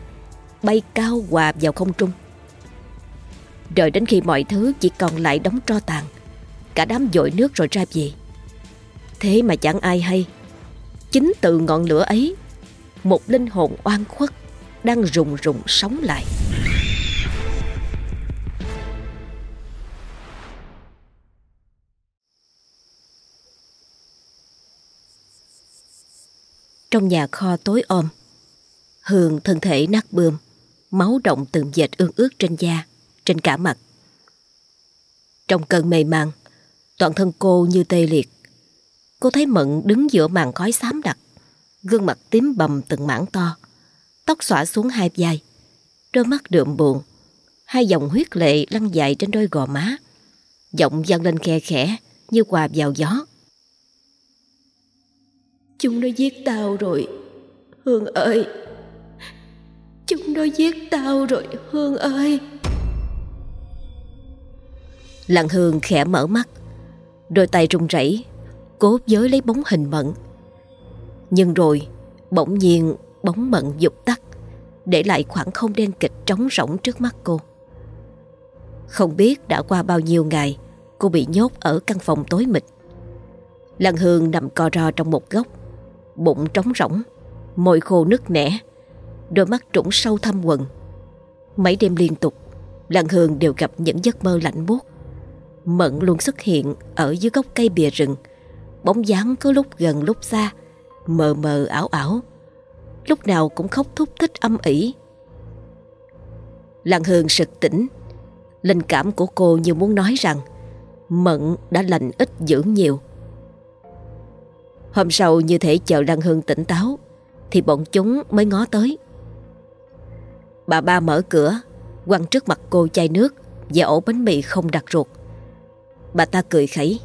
Bay cao hòa vào không trung. Đợi đến khi mọi thứ chỉ còn lại đóng tro tàn Cả đám dội nước rồi ra về. Thế mà chẳng ai hay. Chính từ ngọn lửa ấy Một linh hồn oan khuất Đang rùng rùng sống lại. Trong nhà kho tối om. Hường thân thể nát bươm, Máu động từng dệt ương ướt trên da, Trên cả mặt. Trong cơn mê man, Toàn thân cô như tê liệt. Cô thấy Mận đứng giữa màn khói xám đặc, Gương mặt tím bầm từng mảng to, Tóc xõa xuống hai vai, Đôi mắt đượm buồn, Hai dòng huyết lệ lăn dài trên đôi gò má, Giọng vang lên khe khẽ Như quà vào gió. Chúng nó giết tao rồi, Hương ơi. Chúng nó giết tao rồi, Hương ơi. Lặng Hương khẽ mở mắt, Đôi tay run rẩy, Cố giới lấy bóng hình mận Nhưng rồi, Bỗng nhiên, bóng mận dục tắt, Để lại khoảng không đen kịch trống rỗng trước mắt cô. Không biết đã qua bao nhiêu ngày, Cô bị nhốt ở căn phòng tối mịt. Lăng Hương nằm co ro trong một góc Bụng trống rỗng, Môi khô nứt nẻ, Đôi mắt trũng sâu thăm quần Mấy đêm liên tục, Lan Hương đều gặp những giấc mơ lạnh buốt. Mận luôn xuất hiện Ở dưới gốc cây bìa rừng, Bóng dáng có lúc gần lúc xa, Mờ mờ ảo ảo. Lúc nào cũng khóc thúc thích âm ỉ. Lan Hương sực tỉnh, Linh cảm của cô như muốn nói rằng, Mận đã lành ít dữ nhiều. Hôm sau như thể chờ Đăng Hưng tỉnh táo, Thì bọn chúng mới ngó tới. Bà ba mở cửa, quăng trước mặt cô chai nước Và ổ bánh mì không đặt ruột. Bà ta cười khẩy.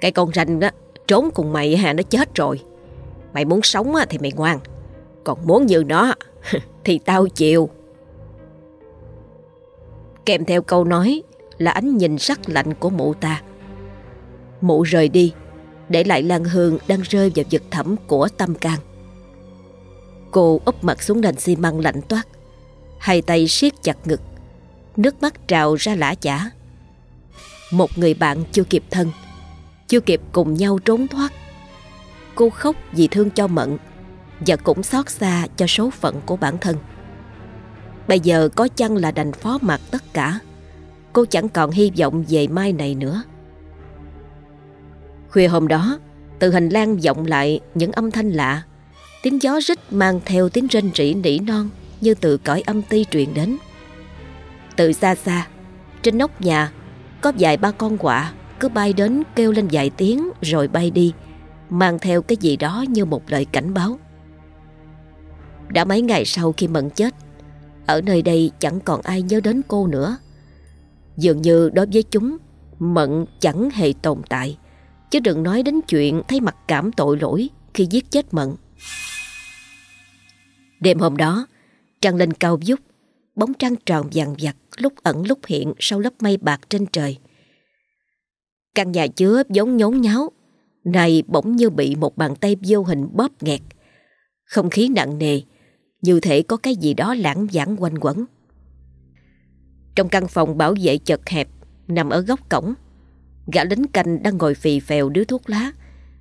Cái con ranh đó Trốn cùng mày hà nó chết rồi. Mày muốn sống thì mày ngoan, Còn muốn như nó Thì tao chịu. Kèm theo câu nói Là ánh nhìn sắc lạnh của mụ ta. Mụ rời đi để lại Lan Hương đang rơi vào vực thẳm của tâm can. Cô úp mặt xuống nền xi măng lạnh toát, Hai tay siết chặt ngực, Nước mắt trào ra lã chả. Một người bạn chưa kịp thân, Chưa kịp cùng nhau trốn thoát. Cô khóc vì thương cho Mận Và cũng xót xa cho số phận của bản thân. Bây giờ có chăng là đành phó mặc tất cả, Cô chẳng còn hy vọng về mai này nữa. Khuya hôm đó, Từ hành lang vọng lại những âm thanh lạ. Tiếng gió rít mang theo tiếng rên rỉ nỉ non Như từ cõi âm ti truyền đến. Từ xa xa, Trên nóc nhà, Có vài ba con quạ Cứ bay đến kêu lên vài tiếng Rồi bay đi, Mang theo cái gì đó như một lời cảnh báo. Đã mấy ngày sau khi Mận chết, Ở nơi đây chẳng còn ai nhớ đến cô nữa. Dường như đối với chúng, Mận chẳng hề tồn tại. Chứ đừng nói đến chuyện thấy mặt cảm tội lỗi khi giết chết Mận Đêm hôm đó, trăng lên cao vút, bóng trăng tròn vàng vặt lúc ẩn lúc hiện sau lớp mây bạc trên trời. Căn nhà chứa giống nhốn nháo, này bỗng như bị một bàn tay vô hình bóp nghẹt. Không khí nặng nề, như thể có cái gì đó lãng vãng quanh quẩn. Trong căn phòng bảo vệ chật hẹp, nằm ở góc cổng, gã lính canh đang ngồi phì phèo đứa thuốc lá,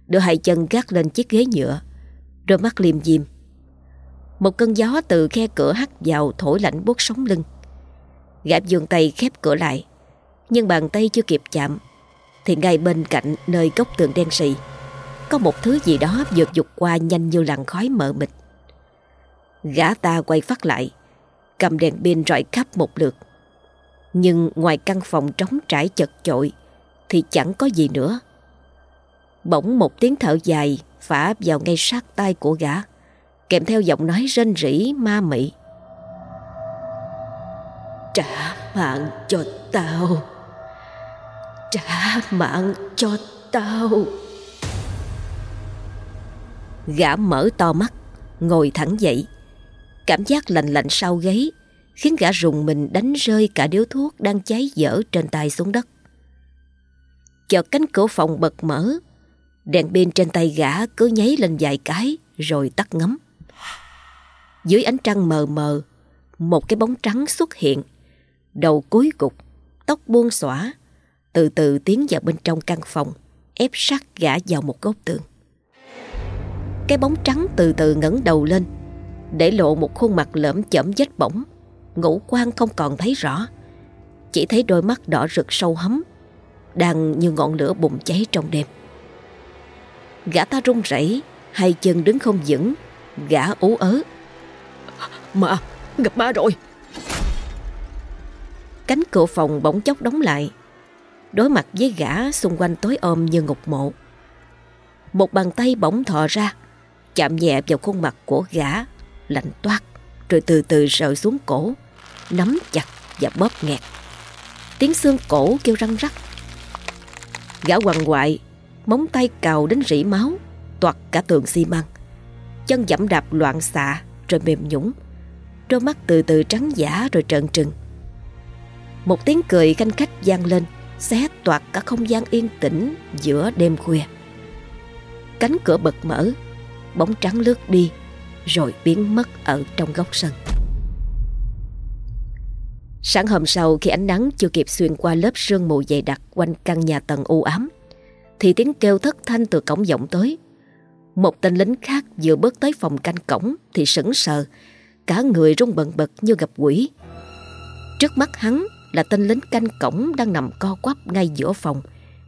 đưa hai chân gác lên chiếc ghế nhựa, đôi mắt liêm diêm. Một cơn gió từ khe cửa hắt vào thổi lạnh buốt sống lưng. Gã vươn tay khép cửa lại, nhưng bàn tay chưa kịp chạm, thì ngay bên cạnh nơi góc tường đen sì, có một thứ gì đó vượt dục qua nhanh như làn khói mờ mịt. Gã ta quay phát lại, cầm đèn pin rọi khắp một lượt. Nhưng ngoài căn phòng trống trải chật chội thì chẳng có gì nữa. Bỗng một tiếng thở dài phả vào ngay sát tay của gã kèm theo giọng nói rên rỉ ma mị. Trả mạng cho tao. Trả mạng cho tao. Gã mở to mắt, ngồi thẳng dậy. Cảm giác lạnh lạnh sau gáy khiến gã rùng mình đánh rơi cả điếu thuốc đang cháy dở trên tay xuống đất. Chợt cánh cửa phòng bật mở, đèn pin trên tay gã cứ nháy lên vài cái rồi tắt ngấm. Dưới ánh trăng mờ mờ, một cái bóng trắng xuất hiện, đầu cúi gục, tóc buông xõa, từ từ tiến vào bên trong căn phòng, ép sát gã vào một góc tường. Cái bóng trắng từ từ ngẩng đầu lên, để lộ một khuôn mặt lởm chởm vết bỏng, ngũ quan không còn thấy rõ, chỉ thấy đôi mắt đỏ rực sâu hấm, đang như ngọn lửa bùng cháy trong đêm. Gã ta run rẩy, hai chân đứng không vững, gã ú ớ. Ma, gặp ma rồi. Cánh cửa phòng bỗng chốc đóng lại, đối mặt với gã xung quanh tối ôm như ngục mộ. Một bàn tay bỗng thò ra, chạm nhẹ vào khuôn mặt của gã, lạnh toát, rồi từ từ sờ xuống cổ, nắm chặt và bóp nghẹt. Tiếng xương cổ kêu răng rắc. Gã quằn quại, móng tay cào đến rỉ máu, toạt cả tường xi măng. Chân dẫm đạp loạn xạ rồi mềm nhũng. Đôi mắt từ từ trắng giả rồi trợn trừng. Một tiếng cười canh khách vang lên, xé toạt cả không gian yên tĩnh giữa đêm khuya. Cánh cửa bật mở, bóng trắng lướt đi, rồi biến mất ở trong góc sân. Sáng hôm sau khi ánh nắng chưa kịp xuyên qua lớp sương mù dày đặc quanh căn nhà tầng u ám, thì tiếng kêu thất thanh từ cổng vọng tới. Một tên lính khác vừa bước tới phòng canh cổng thì sững sờ, cả người rung bần bật như gặp quỷ. Trước mắt hắn là tên lính canh cổng đang nằm co quắp ngay giữa phòng,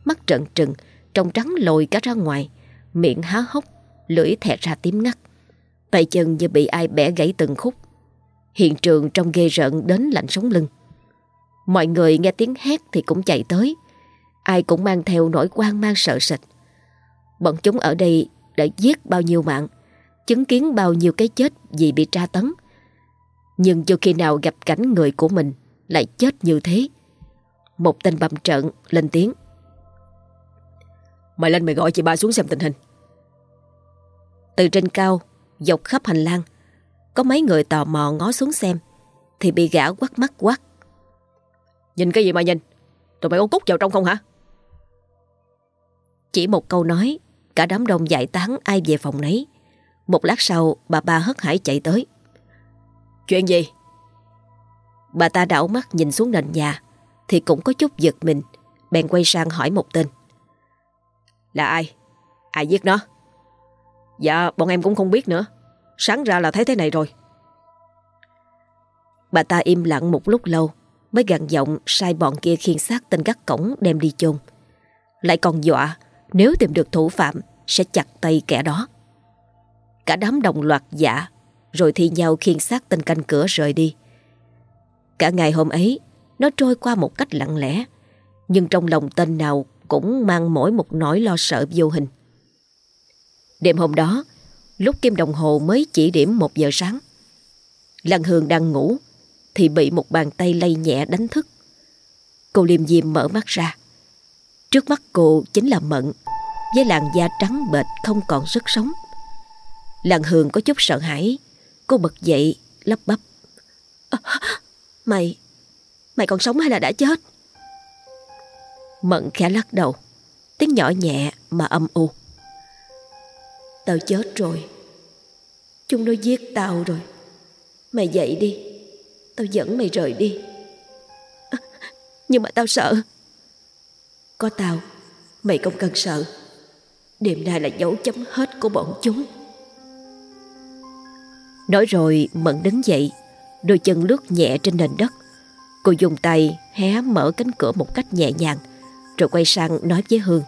mắt trợn trừng, trông trắng lồi cả ra ngoài, miệng há hốc, lưỡi thẹt ra tím ngắt. Tay chân như bị ai bẻ gãy từng khúc. Hiện trường trông ghê rợn đến lạnh sống lưng. Mọi người nghe tiếng hét thì cũng chạy tới. Ai cũng mang theo nỗi quan mang sợ sệt. Bọn chúng ở đây đã giết bao nhiêu mạng, chứng kiến bao nhiêu cái chết vì bị tra tấn. Nhưng chưa khi nào gặp cảnh người của mình lại chết như thế. Một tên bầm trận lên tiếng. Mày lên mày gọi chị ba xuống xem tình hình. Từ trên cao, dọc khắp hành lang, có mấy người tò mò ngó xuống xem, thì bị gã quắt mắt quát. Nhìn cái gì mà nhìn? Tụi mày có cút vào trong không hả? Chỉ một câu nói, cả đám đông giải tán ai về phòng nấy. Một lát sau, bà ba hất hải chạy tới. Chuyện gì? Bà ta đảo mắt nhìn xuống nền nhà, thì cũng có chút giật mình, bèn quay sang hỏi một tên. Là ai? Ai giết nó? Dạ, bọn em cũng không biết nữa. Sáng ra là thấy thế này rồi. Bà ta im lặng một lúc lâu, mới gằn giọng sai bọn kia khiên xác tên gác cổng đem đi chôn. Lại còn dọa nếu tìm được thủ phạm sẽ chặt tay kẻ đó. Cả đám đồng loạt dạ rồi thi nhau khiên xác tên canh cửa rời đi. Cả ngày hôm ấy nó trôi qua một cách lặng lẽ nhưng trong lòng tên nào cũng mang mỗi một nỗi lo sợ vô hình. Đêm hôm đó lúc kim đồng hồ mới chỉ điểm một giờ sáng Lăng Hương đang ngủ thì bị một bàn tay lay nhẹ đánh thức. Cô liêm diêm mở mắt ra. Trước mắt cô chính là Mận với làn da trắng bệch không còn sức sống. Làng Hương có chút sợ hãi. Cô bật dậy, lắp bắp. À, mày, mày còn sống hay là đã chết? Mận khẽ lắc đầu, tiếng nhỏ nhẹ mà âm u. Tao chết rồi. Chúng nó giết tao rồi. Mày dậy đi. Tao dẫn mày rời đi. À, [LAUGHS] Nhưng mà tao sợ. Có tao Mày không cần sợ. Đêm nay là dấu chấm hết của bọn chúng. Nói rồi Mận đứng dậy Đôi chân lướt nhẹ trên nền đất. Cô dùng tay hé mở cánh cửa một cách nhẹ nhàng Rồi quay sang nói với Hương.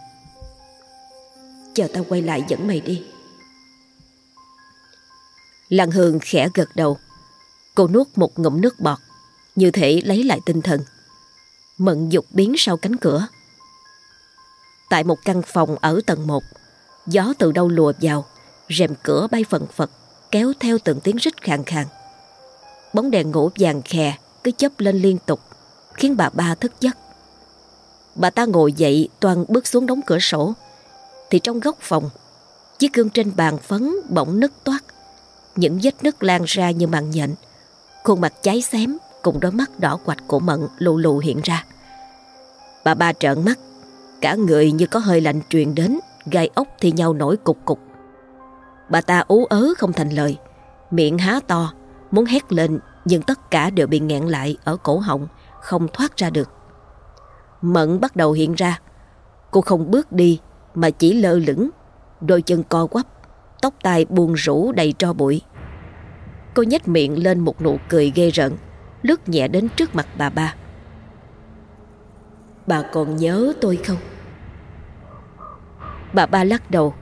Chờ tao quay lại dẫn mày đi. Lăng Hương khẽ gật đầu. Cô nuốt một ngụm nước bọt. Như thể lấy lại tinh thần. Mận dục biến sau cánh cửa. Tại một căn phòng ở tầng 1 Gió từ đâu lùa vào, Rèm cửa bay phần phật, Kéo theo từng tiếng rít khàn khàn. Bóng đèn ngủ vàng khè, Cứ chớp lên liên tục, Khiến bà ba thức giấc. Bà ta ngồi dậy toàn bước xuống đóng cửa sổ. Thì trong góc phòng, Chiếc gương trên bàn phấn bỗng nứt toát. Những vết nứt lan ra như màn nhện Khuôn mặt cháy xém cùng đôi mắt đỏ quạch của Mận lù lù hiện ra. Bà ba trợn mắt, cả người như có hơi lạnh truyền đến, gai ốc thì nhau nổi cục cục. Bà ta ú ớ không thành lời, miệng há to, muốn hét lên nhưng tất cả đều bị nghẹn lại ở cổ họng, không thoát ra được. Mận bắt đầu hiện ra, cô không bước đi mà chỉ lơ lửng, đôi chân co quắp, tóc tai buồn rũ đầy tro bụi. Cô nhếch miệng lên một nụ cười ghê rợn, lướt nhẹ đến trước mặt bà ba. Bà còn nhớ tôi không? Bà ba lắc đầu,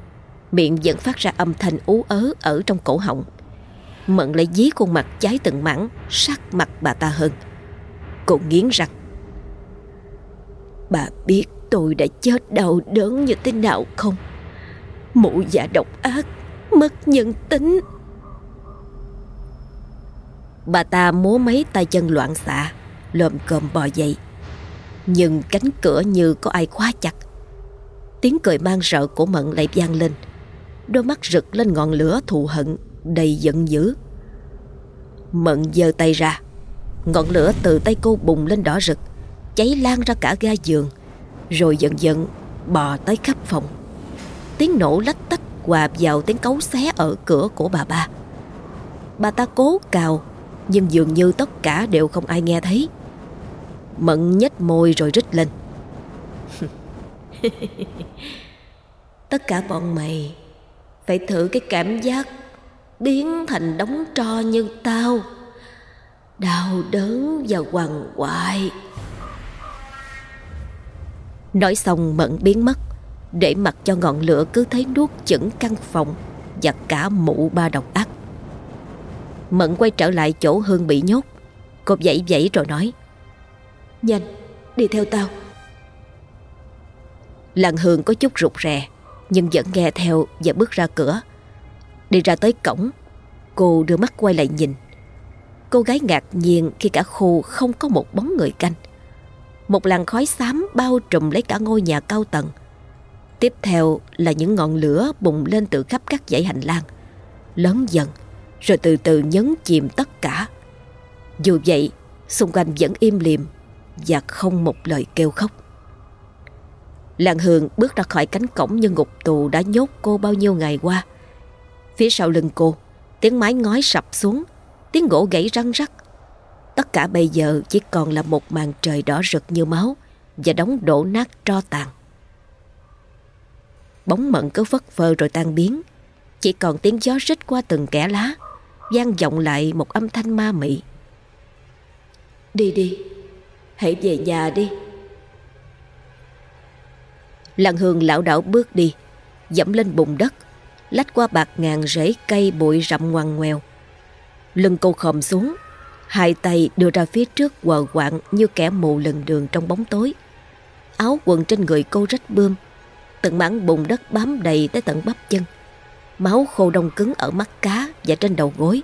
miệng vẫn phát ra âm thanh ú ớ ở trong cổ họng. Mận lại dí khuôn mặt cháy từng mảng sát mặt bà ta hơn. Cô nghiến răng. Bà biết tôi đã chết đau đớn như thế nào không? Mụ già độc ác, mất nhân tính. Bà ta múa mấy tay chân loạn xạ, lồm cồm bò dậy. Nhưng cánh cửa như có ai khóa chặt. Tiếng cười mang sợ của Mận lại vang lên. Đôi mắt rực lên ngọn lửa thù hận, đầy giận dữ. Mận giơ tay ra, ngọn lửa từ tay cô bùng lên đỏ rực, cháy lan ra cả ga giường, rồi dần dần bò tới khắp phòng. Tiếng nổ lách tách hòa vào tiếng cấu xé ở cửa của bà ba. Bà ta cố cào, nhưng dường như tất cả đều không ai nghe thấy. Mận nhếch môi rồi rít lên. [LAUGHS] Tất cả bọn mày Phải thử cái cảm giác Biến thành đống tro như tao, Đau đớn và quằn quại. Nói xong, Mận biến mất. Để mặc cho ngọn lửa cứ thấy nuốt chửng căn phòng Và cả mụ ba độc ác. Mận quay trở lại chỗ Hương bị nhốt. Cô dậy dậy rồi nói Nhanh, đi theo tao. Làng Hương có chút rụt rè Nhưng vẫn nghe theo và bước ra cửa. Đi ra tới cổng Cô đưa mắt quay lại nhìn. Cô gái ngạc nhiên khi cả khu không có một bóng người canh. Một làn khói xám bao trùm lấy cả ngôi nhà cao tầng. Tiếp theo là những ngọn lửa bùng lên từ khắp các dãy hành lang Lớn dần rồi từ từ nhấn chìm tất cả. Dù vậy, xung quanh vẫn im lìm và không một lời kêu khóc. Lan Hương bước ra khỏi cánh cổng như ngục tù đã nhốt cô bao nhiêu ngày qua. Phía sau lưng cô, tiếng mái ngói sập xuống, tiếng gỗ gãy răng rắc. Tất cả bây giờ chỉ còn là một màn trời đỏ rực như máu và đóng đổ nát tro tàn. Bóng mận cứ vất vơ rồi tan biến, chỉ còn tiếng gió rít qua từng kẻ lá vang vọng lại một âm thanh ma mị. Đi đi, hãy về nhà đi. Lăng Hương lão đảo bước đi, dẫm lên bùn đất, lách qua bạc ngàn rễ cây bụi rậm ngoằn ngoèo. Lưng cô khom xuống, hai tay đưa ra phía trước quờ quạng như kẻ mù lần đường trong bóng tối. Áo quần trên người cô rách bươm, từng mảng bùn đất bám đầy tới tận bắp chân. Máu khô đông cứng ở mắt cá và trên đầu gối.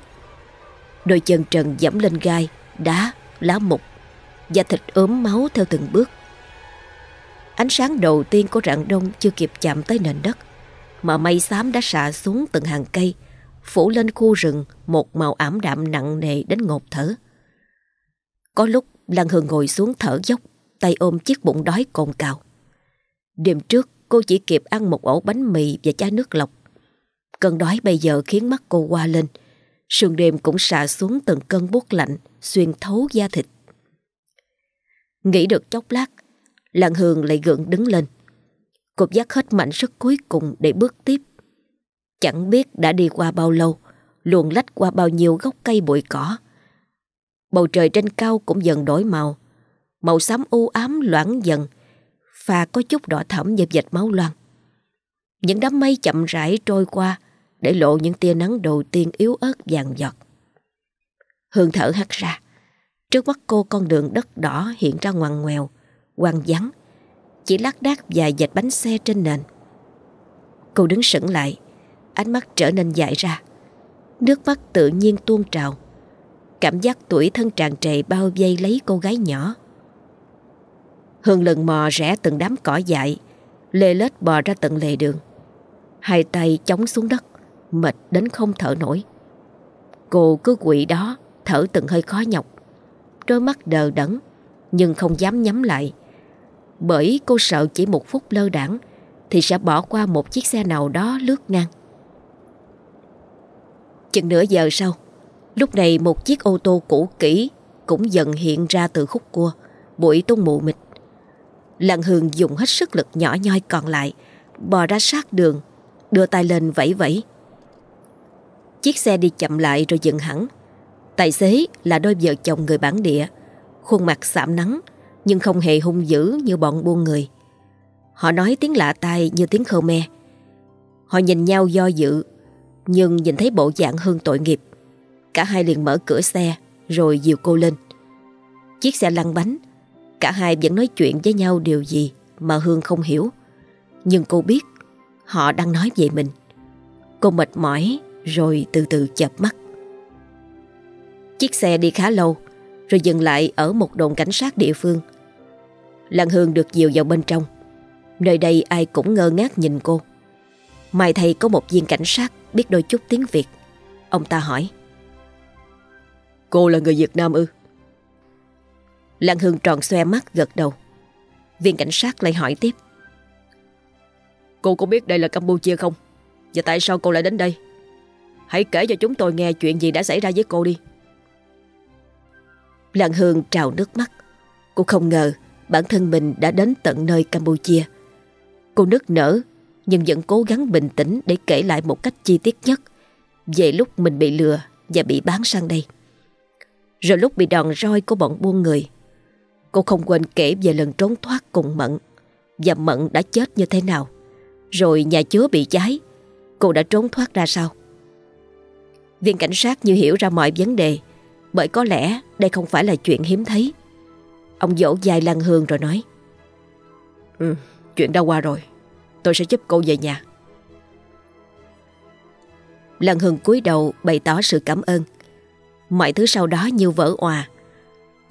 Đôi chân trần dẫm lên gai, đá, lá mục Và thịt ốm máu theo từng bước. Ánh sáng đầu tiên của rạng đông chưa kịp chạm tới nền đất Mà mây xám đã xạ xuống từng hàng cây Phủ lên khu rừng một màu ảm đạm nặng nề đến ngột thở. Có lúc Lan Hương ngồi xuống thở dốc Tay ôm chiếc bụng đói cồn cào. Đêm trước cô chỉ kịp ăn một ổ bánh mì và chai nước lọc. Cơn đói bây giờ khiến mắt cô qua lên. Sương đêm cũng xạ xuống từng cơn buốt lạnh, Xuyên thấu da thịt. Nghĩ được chốc lát Lạng Hương lại gượng đứng lên. Cô dắt hết mạnh sức cuối cùng để bước tiếp. Chẳng biết đã đi qua bao lâu Luồn lách qua bao nhiêu gốc cây bụi cỏ. Bầu trời trên cao cũng dần đổi màu. Màu xám u ám loãng dần và có chút đỏ thẫm như vệt máu loang Những đám mây chậm rãi trôi qua để lộ những tia nắng đầu tiên yếu ớt vàng giọt. Hương thở hắt ra. Trước mắt cô con đường đất đỏ hiện ra ngoằn ngoèo, hoang vắng, chỉ lác đác vài dạch bánh xe trên nền. Cô đứng sững lại, ánh mắt trở nên dại ra. Nước mắt tự nhiên tuôn trào. Cảm giác tuổi thân tràn trề bao vây lấy cô gái nhỏ. Hương lần mò rẽ từng đám cỏ dại, lê lết bò ra tận lề đường. Hai tay chống xuống đất, mệt đến không thở nổi. Cô cứ quỵ đó, thở từng hơi khó nhọc. đôi mắt đờ đẫn nhưng không dám nhắm lại. Bởi cô sợ chỉ một phút lơ đảng thì sẽ bỏ qua một chiếc xe nào đó lướt ngang. Chừng nửa giờ sau, lúc này một chiếc ô tô cũ kỹ cũng dần hiện ra từ khúc cua, bụi tung mù mịt. Lặng Hương dùng hết sức lực nhỏ nhoi còn lại, bò ra sát đường, đưa tay lên vẫy vẫy. Chiếc xe đi chậm lại rồi dừng hẳn. Tài xế là đôi vợ chồng người bản địa, khuôn mặt sạm nắng nhưng không hề hung dữ như bọn buôn người. Họ nói tiếng lạ tai như tiếng Khmer. Họ nhìn nhau do dự, nhưng nhìn thấy bộ dạng Hương tội nghiệp. Cả hai liền mở cửa xe rồi dìu cô lên. Chiếc xe lăn bánh, cả hai vẫn nói chuyện với nhau điều gì mà Hương không hiểu. Nhưng cô biết, họ đang nói về mình. Cô mệt mỏi, rồi từ từ chập mắt. Chiếc xe đi khá lâu, rồi dừng lại ở một đồn cảnh sát địa phương. Lan Hương được dìu vào bên trong. Nơi đây ai cũng ngơ ngác nhìn cô. Mai thầy có một viên cảnh sát biết đôi chút tiếng Việt. Ông ta hỏi. Cô là người Việt Nam ư? Lan Hương tròn xoe mắt gật đầu. Viên cảnh sát lại hỏi tiếp. Cô có biết đây là Campuchia không? Và tại sao cô lại đến đây? Hãy kể cho chúng tôi nghe chuyện gì đã xảy ra với cô đi. Lan Hương trào nước mắt. Cô không ngờ bản thân mình đã đến tận nơi Campuchia. Cô nức nở nhưng vẫn cố gắng bình tĩnh để kể lại một cách chi tiết nhất về lúc mình bị lừa và bị bán sang đây. Rồi lúc bị đòn roi của bọn buôn người, cô không quên kể về lần trốn thoát cùng Mận và Mận đã chết như thế nào. Rồi nhà chứa bị cháy, cô đã trốn thoát ra sao? Viên cảnh sát như hiểu ra mọi vấn đề bởi có lẽ đây không phải là chuyện hiếm thấy. Ông dỗ dài Lan Hương rồi nói Ừ, chuyện đã qua rồi. Tôi sẽ giúp cô về nhà. Lan Hương cúi đầu bày tỏ sự cảm ơn. Mọi thứ sau đó như vỡ òa.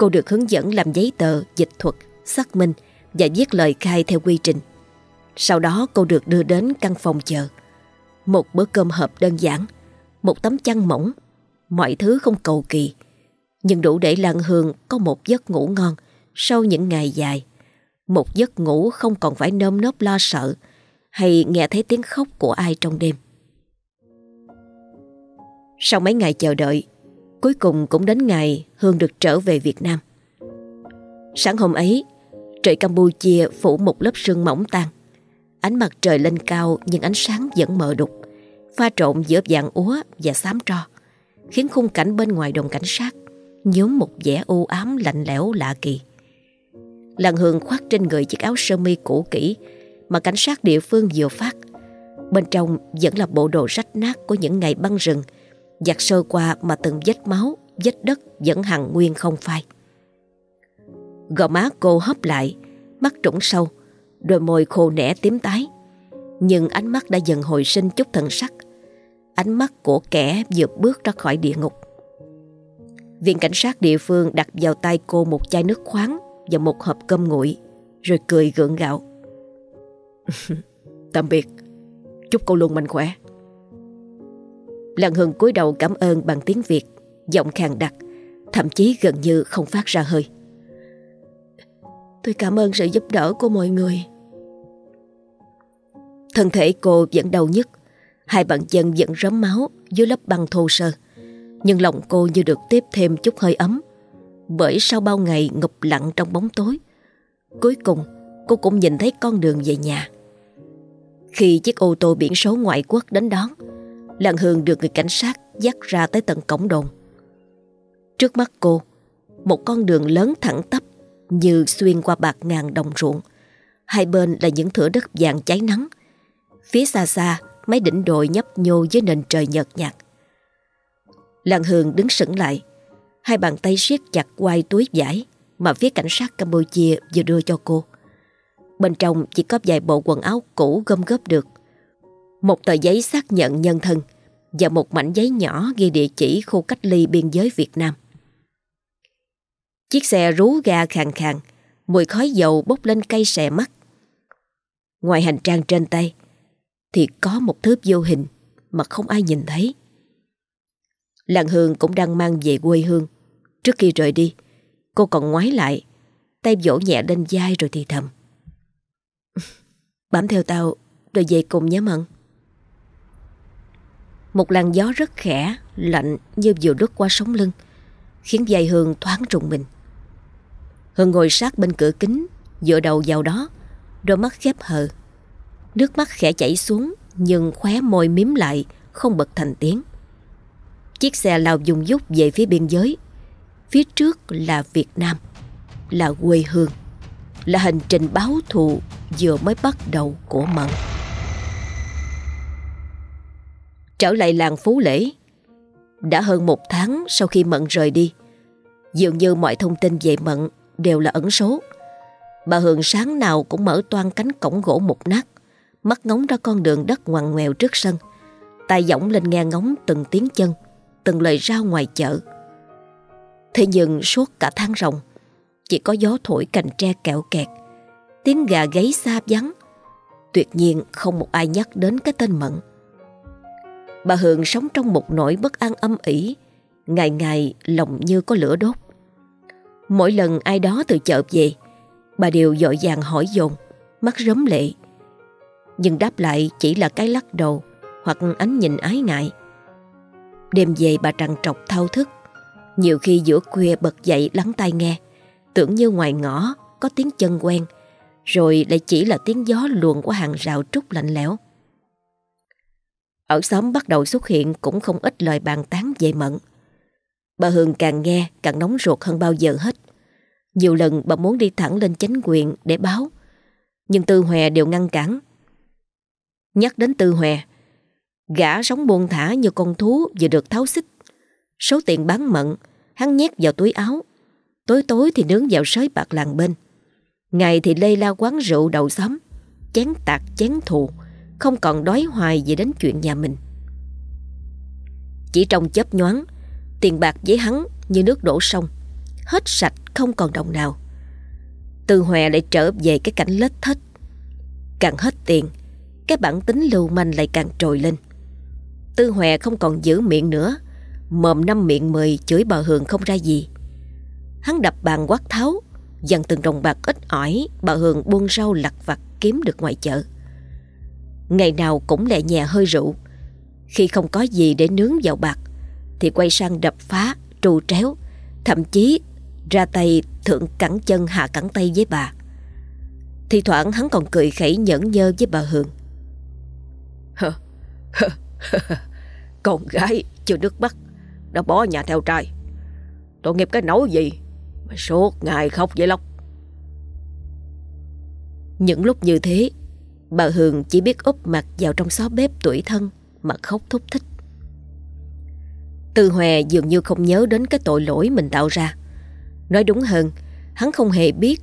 Cô được hướng dẫn làm giấy tờ, dịch thuật, xác minh và viết lời khai theo quy trình. Sau đó cô được đưa đến căn phòng chờ. Một bữa cơm hộp đơn giản, một tấm chăn mỏng, mọi thứ không cầu kỳ. Nhưng đủ để Lan Hương có một giấc ngủ ngon sau những ngày dài. Một giấc ngủ không còn phải nơm nớp lo sợ hay nghe thấy tiếng khóc của ai trong đêm. Sau mấy ngày chờ đợi, cuối cùng cũng đến ngày Hương được trở về Việt Nam. Sáng hôm ấy, trời Campuchia phủ một lớp sương mỏng tan. Ánh mặt trời lên cao nhưng ánh sáng vẫn mờ đục, pha trộn giữa vàng úa và xám tro, khiến khung cảnh bên ngoài đồn cảnh sát nhuốm một vẻ u ám lạnh lẽo lạ kỳ. Lần Hương khoác trên người chiếc áo sơ mi cũ kỹ mà cảnh sát địa phương vừa phát. Bên trong vẫn là bộ đồ rách nát của những ngày băng rừng, giặt sơ qua mà từng vết máu, vết đất vẫn hằng nguyên không phai. Gò má cô hấp lại, mắt trũng sâu, đôi môi khô nẻ tím tái. Nhưng ánh mắt đã dần hồi sinh chút thần sắc. Ánh mắt của kẻ vừa bước ra khỏi địa ngục. Viện cảnh sát địa phương đặt vào tay cô một chai nước khoáng và một hộp cơm nguội, rồi cười gượng gạo. [LAUGHS] Tạm biệt, chúc cô luôn mạnh khỏe. Lan Hương cúi đầu cảm ơn bằng tiếng Việt, giọng khàn đặc, thậm chí gần như không phát ra hơi. Tôi cảm ơn sự giúp đỡ của mọi người. Thân thể cô vẫn đau nhức, hai bàn chân vẫn rớm máu dưới lớp băng thô sơ. Nhưng lòng cô như được tiếp thêm chút hơi ấm, bởi sau bao ngày ngập lặng trong bóng tối, cuối cùng cô cũng nhìn thấy con đường về nhà. Khi chiếc ô tô biển số ngoại quốc đến đón, Lan Hương được người cảnh sát dắt ra tới tận cổng đồn. Trước mắt cô, một con đường lớn thẳng tắp như xuyên qua bạc ngàn đồng ruộng. Hai bên là những thửa đất vàng cháy nắng. Phía xa xa, mấy đỉnh đồi nhấp nhô với nền trời nhợt nhạt. Lan Hương đứng sững lại, hai bàn tay siết chặt quai túi vải mà phía cảnh sát Campuchia vừa đưa cho cô. Bên trong chỉ có vài bộ quần áo cũ gom góp được. Một tờ giấy xác nhận nhân thân và một mảnh giấy nhỏ ghi địa chỉ khu cách ly biên giới Việt Nam. Chiếc xe rú ga khàn khàn, mùi khói dầu bốc lên cây xè mắt. Ngoài hành trang trên tay, thì có một thứ vô hình mà không ai nhìn thấy. Làng Hương cũng đang mang về quê hương. Trước khi rời đi, Cô còn ngoái lại, tay vỗ nhẹ lên vai rồi thì thầm. Bám theo tao, rồi về cùng nhé Mận. Một làn gió rất khẽ, lạnh như vừa đứt qua sống lưng, khiến dây Hương thoáng rùng mình. Hương ngồi sát bên cửa kính, dựa đầu vào đó, đôi mắt khép hờ. Nước mắt khẽ chảy xuống, nhưng khóe môi miếm lại, không bật thành tiếng. Chiếc xe lao dùng dút về phía biên giới. Phía trước là Việt Nam, là quê hương, là hành trình báo thù vừa mới bắt đầu của Mận. Trở lại làng Phú Lễ, đã hơn một tháng sau khi Mận rời đi, dường như mọi thông tin về Mận đều là ẩn số. Bà Hường sáng nào cũng mở toan cánh cổng gỗ mục nát, mắt ngóng ra con đường đất ngoằn ngoèo trước sân, tay giọng lên nghe ngóng từng tiếng chân, từng lời rao ngoài chợ. Thế nhưng suốt cả tháng rồng, chỉ có gió thổi cành tre kẹo kẹt, tiếng gà gáy xa vắng. Tuyệt nhiên không một ai nhắc đến cái tên Mận. Bà Hường sống trong một nỗi bất an âm ỉ, ngày ngày lòng như có lửa đốt. Mỗi lần ai đó từ chợ về, bà đều dội vàng hỏi dồn, mắt rớm lệ. Nhưng đáp lại chỉ là cái lắc đầu hoặc ánh nhìn ái ngại. Đêm về bà trằn trọc thao thức, nhiều khi giữa khuya bật dậy lắng tai nghe, tưởng như ngoài ngõ có tiếng chân quen, rồi lại chỉ là tiếng gió luồn qua hàng rào trúc lạnh lẽo. Ở xóm bắt đầu xuất hiện cũng không ít lời bàn tán về Mận. Bà Hương càng nghe càng nóng ruột hơn bao giờ hết. Nhiều lần bà muốn đi thẳng lên chánh quyền để báo, nhưng Tư Hòe đều ngăn cản. Nhắc đến Tư Hòe, gã sống buông thả như con thú vừa được tháo xích. Số tiền bán mận, hắn nhét vào túi áo. Tối tối thì nướng vào sới bạc làng bên. Ngày thì lây la quán rượu đầu xóm, chén tạc chén thù, không còn đói hoài về đến chuyện nhà mình. Chỉ trong chớp nhoáng, tiền bạc với hắn như nước đổ sông, hết sạch không còn đồng nào. Từ Hòe lại trở về cái cảnh lết thết. Càng hết tiền, cái bản tính lưu manh lại càng trồi lên. Tư Hòe không còn giữ miệng nữa, mồm năm miệng mười chửi bà Hường không ra gì. Hắn đập bàn quát tháo, dần từng đồng bạc ít ỏi bà Hường buông rau lặt vặt kiếm được ngoài chợ. Ngày nào cũng lẹ nhẹ hơi rượu. Khi không có gì để nướng vào bạc Thì quay sang đập phá, trù tréo Thậm chí ra tay thượng cẳng chân hạ cẳng tay với bà. Thì thoảng hắn còn cười khẩy nhẫn nhơ với bà Hương Con gái chưa nước mắt Đã bỏ nhà theo trai. Tội nghiệp cái nấu gì Mà suốt ngày khóc vậy lóc Những lúc như thế Bà Hường chỉ biết úp mặt vào trong xó bếp tuổi thân mà khóc thúc thích. Tư Hòe dường như không nhớ đến cái tội lỗi mình tạo ra. Nói đúng hơn, hắn không hề biết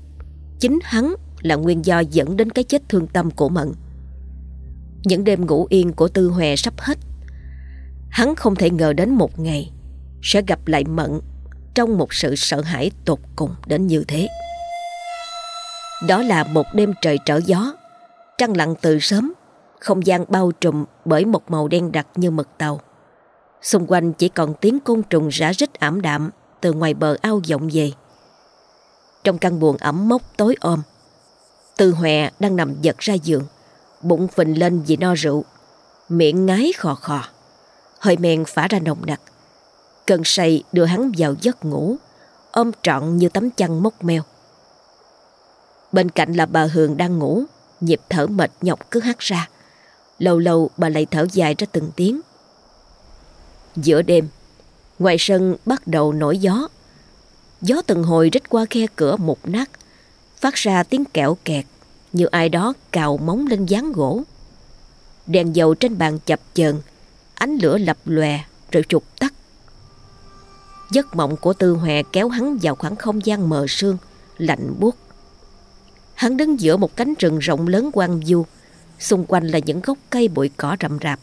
chính hắn là nguyên do dẫn đến cái chết thương tâm của Mận. Những đêm ngủ yên của Tư Hòe sắp hết. Hắn không thể ngờ đến một ngày sẽ gặp lại Mận trong một sự sợ hãi tột cùng đến như thế. Đó là một đêm trời trở gió Trăng lặng từ sớm, không gian bao trùm bởi một màu đen đặc như mực tàu. Xung quanh chỉ còn tiếng côn trùng rã rít ảm đạm từ ngoài bờ ao vọng về. Trong căn buồng ẩm mốc tối om Tư Hòe đang nằm giật ra giường, bụng phình lên vì no rượu, miệng ngái khò khò, hơi men phả ra nồng nặc. Cơn say đưa hắn vào giấc ngủ, ôm trọn như tấm chăn mốc meo. Bên cạnh là bà Hường đang ngủ, Nhịp thở mệt nhọc cứ hắt ra. Lâu lâu bà lại thở dài ra từng tiếng. Giữa đêm, Ngoài sân bắt đầu nổi gió. Gió từng hồi rít qua khe cửa mục nát, Phát ra tiếng kẹo kẹt Như ai đó cào móng lên dáng gỗ. Đèn dầu trên bàn chập chờn, Ánh lửa lập lòe rồi trục tắt. Giấc mộng của Tư Hòe kéo hắn vào khoảng không gian mờ sương, Lạnh buốt. Hắn đứng giữa một cánh rừng rộng lớn quang du. Xung quanh là những gốc cây bụi cỏ rậm rạp.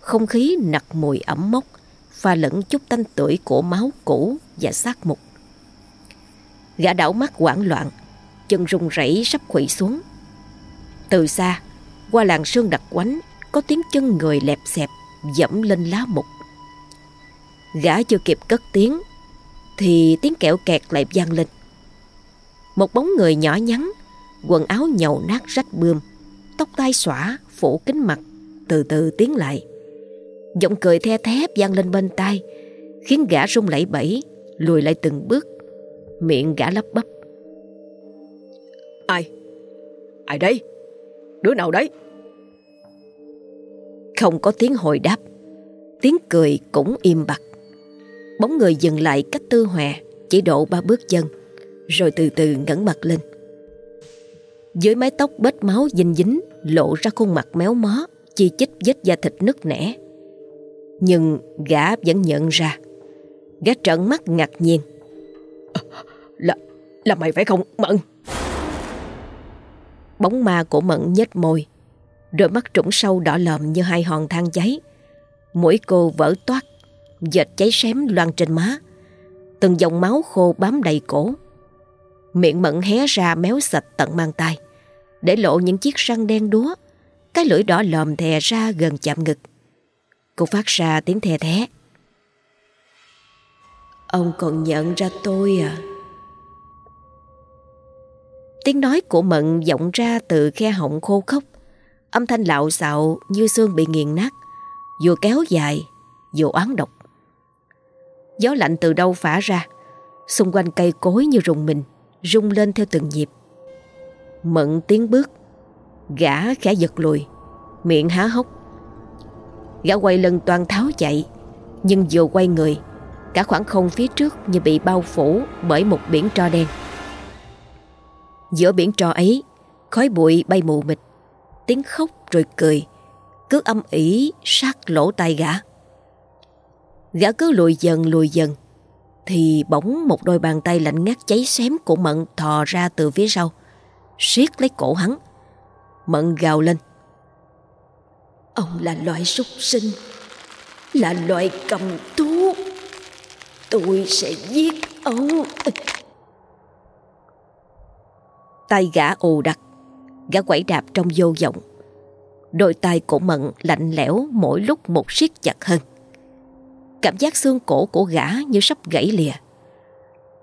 Không khí nặc mùi ẩm mốc, Pha lẫn chút tanh tưởi của máu cũ và xác mục. Gã đảo mắt hoảng loạn, Chân rung rẩy sắp khuỵu xuống. Từ xa, Qua làng sương đặc quánh, Có tiếng chân người lẹp xẹp, Dẫm lên lá mục. Gã chưa kịp cất tiếng, Thì tiếng kẹo kẹt lại vang lên. Một bóng người nhỏ nhắn Quần áo nhầu nát rách bươm Tóc tai xõa phủ kính mặt Từ từ tiến lại Giọng cười the thép vang lên bên tai Khiến gã rung lẩy bẩy Lùi lại từng bước Miệng gã lắp bắp Ai? Ai đây? Đứa nào đấy? Không có tiếng hồi đáp Tiếng cười cũng im bặt Bóng người dừng lại cách tư hòe Chỉ độ ba bước chân Rồi từ từ ngẩng mặt lên Dưới mái tóc bết máu dinh dính Lộ ra khuôn mặt méo mó Chi chích vết da thịt nứt nẻ. Nhưng gã vẫn nhận ra. Gã trợn mắt ngạc nhiên. Là, là mày phải không Mận? Bóng ma của Mận nhếch môi Đôi mắt trũng sâu đỏ lòm như hai hòn than cháy Mũi cô vỡ toát Dệt cháy xém loan trên má. Từng dòng máu khô bám đầy cổ. Miệng Mận hé ra méo sạch tận mang tay để lộ những chiếc răng đen đúa. Cái lưỡi đỏ lòm thè ra gần chạm ngực. Cô phát ra tiếng thè thé. Ông còn nhận ra tôi à? Tiếng nói của Mận vọng ra từ khe họng khô khốc. Âm thanh lạo xạo như xương bị nghiền nát. Vừa kéo dài, Vừa oán độc. Gió lạnh từ đâu phả ra? Xung quanh cây cối như rùng mình, Rung lên theo từng nhịp. Mận tiến bước. Gã khẽ giật lùi, Miệng há hốc. Gã quay lưng toàn tháo chạy, Nhưng vừa quay người, Cả khoảng không phía trước như bị bao phủ Bởi một biển tro đen. Giữa biển tro ấy, Khói bụi bay mù mịt, Tiếng khóc rồi cười, Cứ âm ỉ sát lỗ tai gã. Gã cứ lùi dần lùi dần, Thì bỗng một đôi bàn tay lạnh ngắt cháy xém của Mận thò ra từ phía sau siết lấy cổ hắn, Mận gào lên. Ông là loại súc sinh, Là loại cầm thú. Tôi sẽ giết ông. Tay gã ù đặc, Gã quẩy đạp trong vô vọng. Đôi tay của Mận lạnh lẽo mỗi lúc một siết chặt hơn. Cảm giác xương cổ của gã như sắp gãy lìa.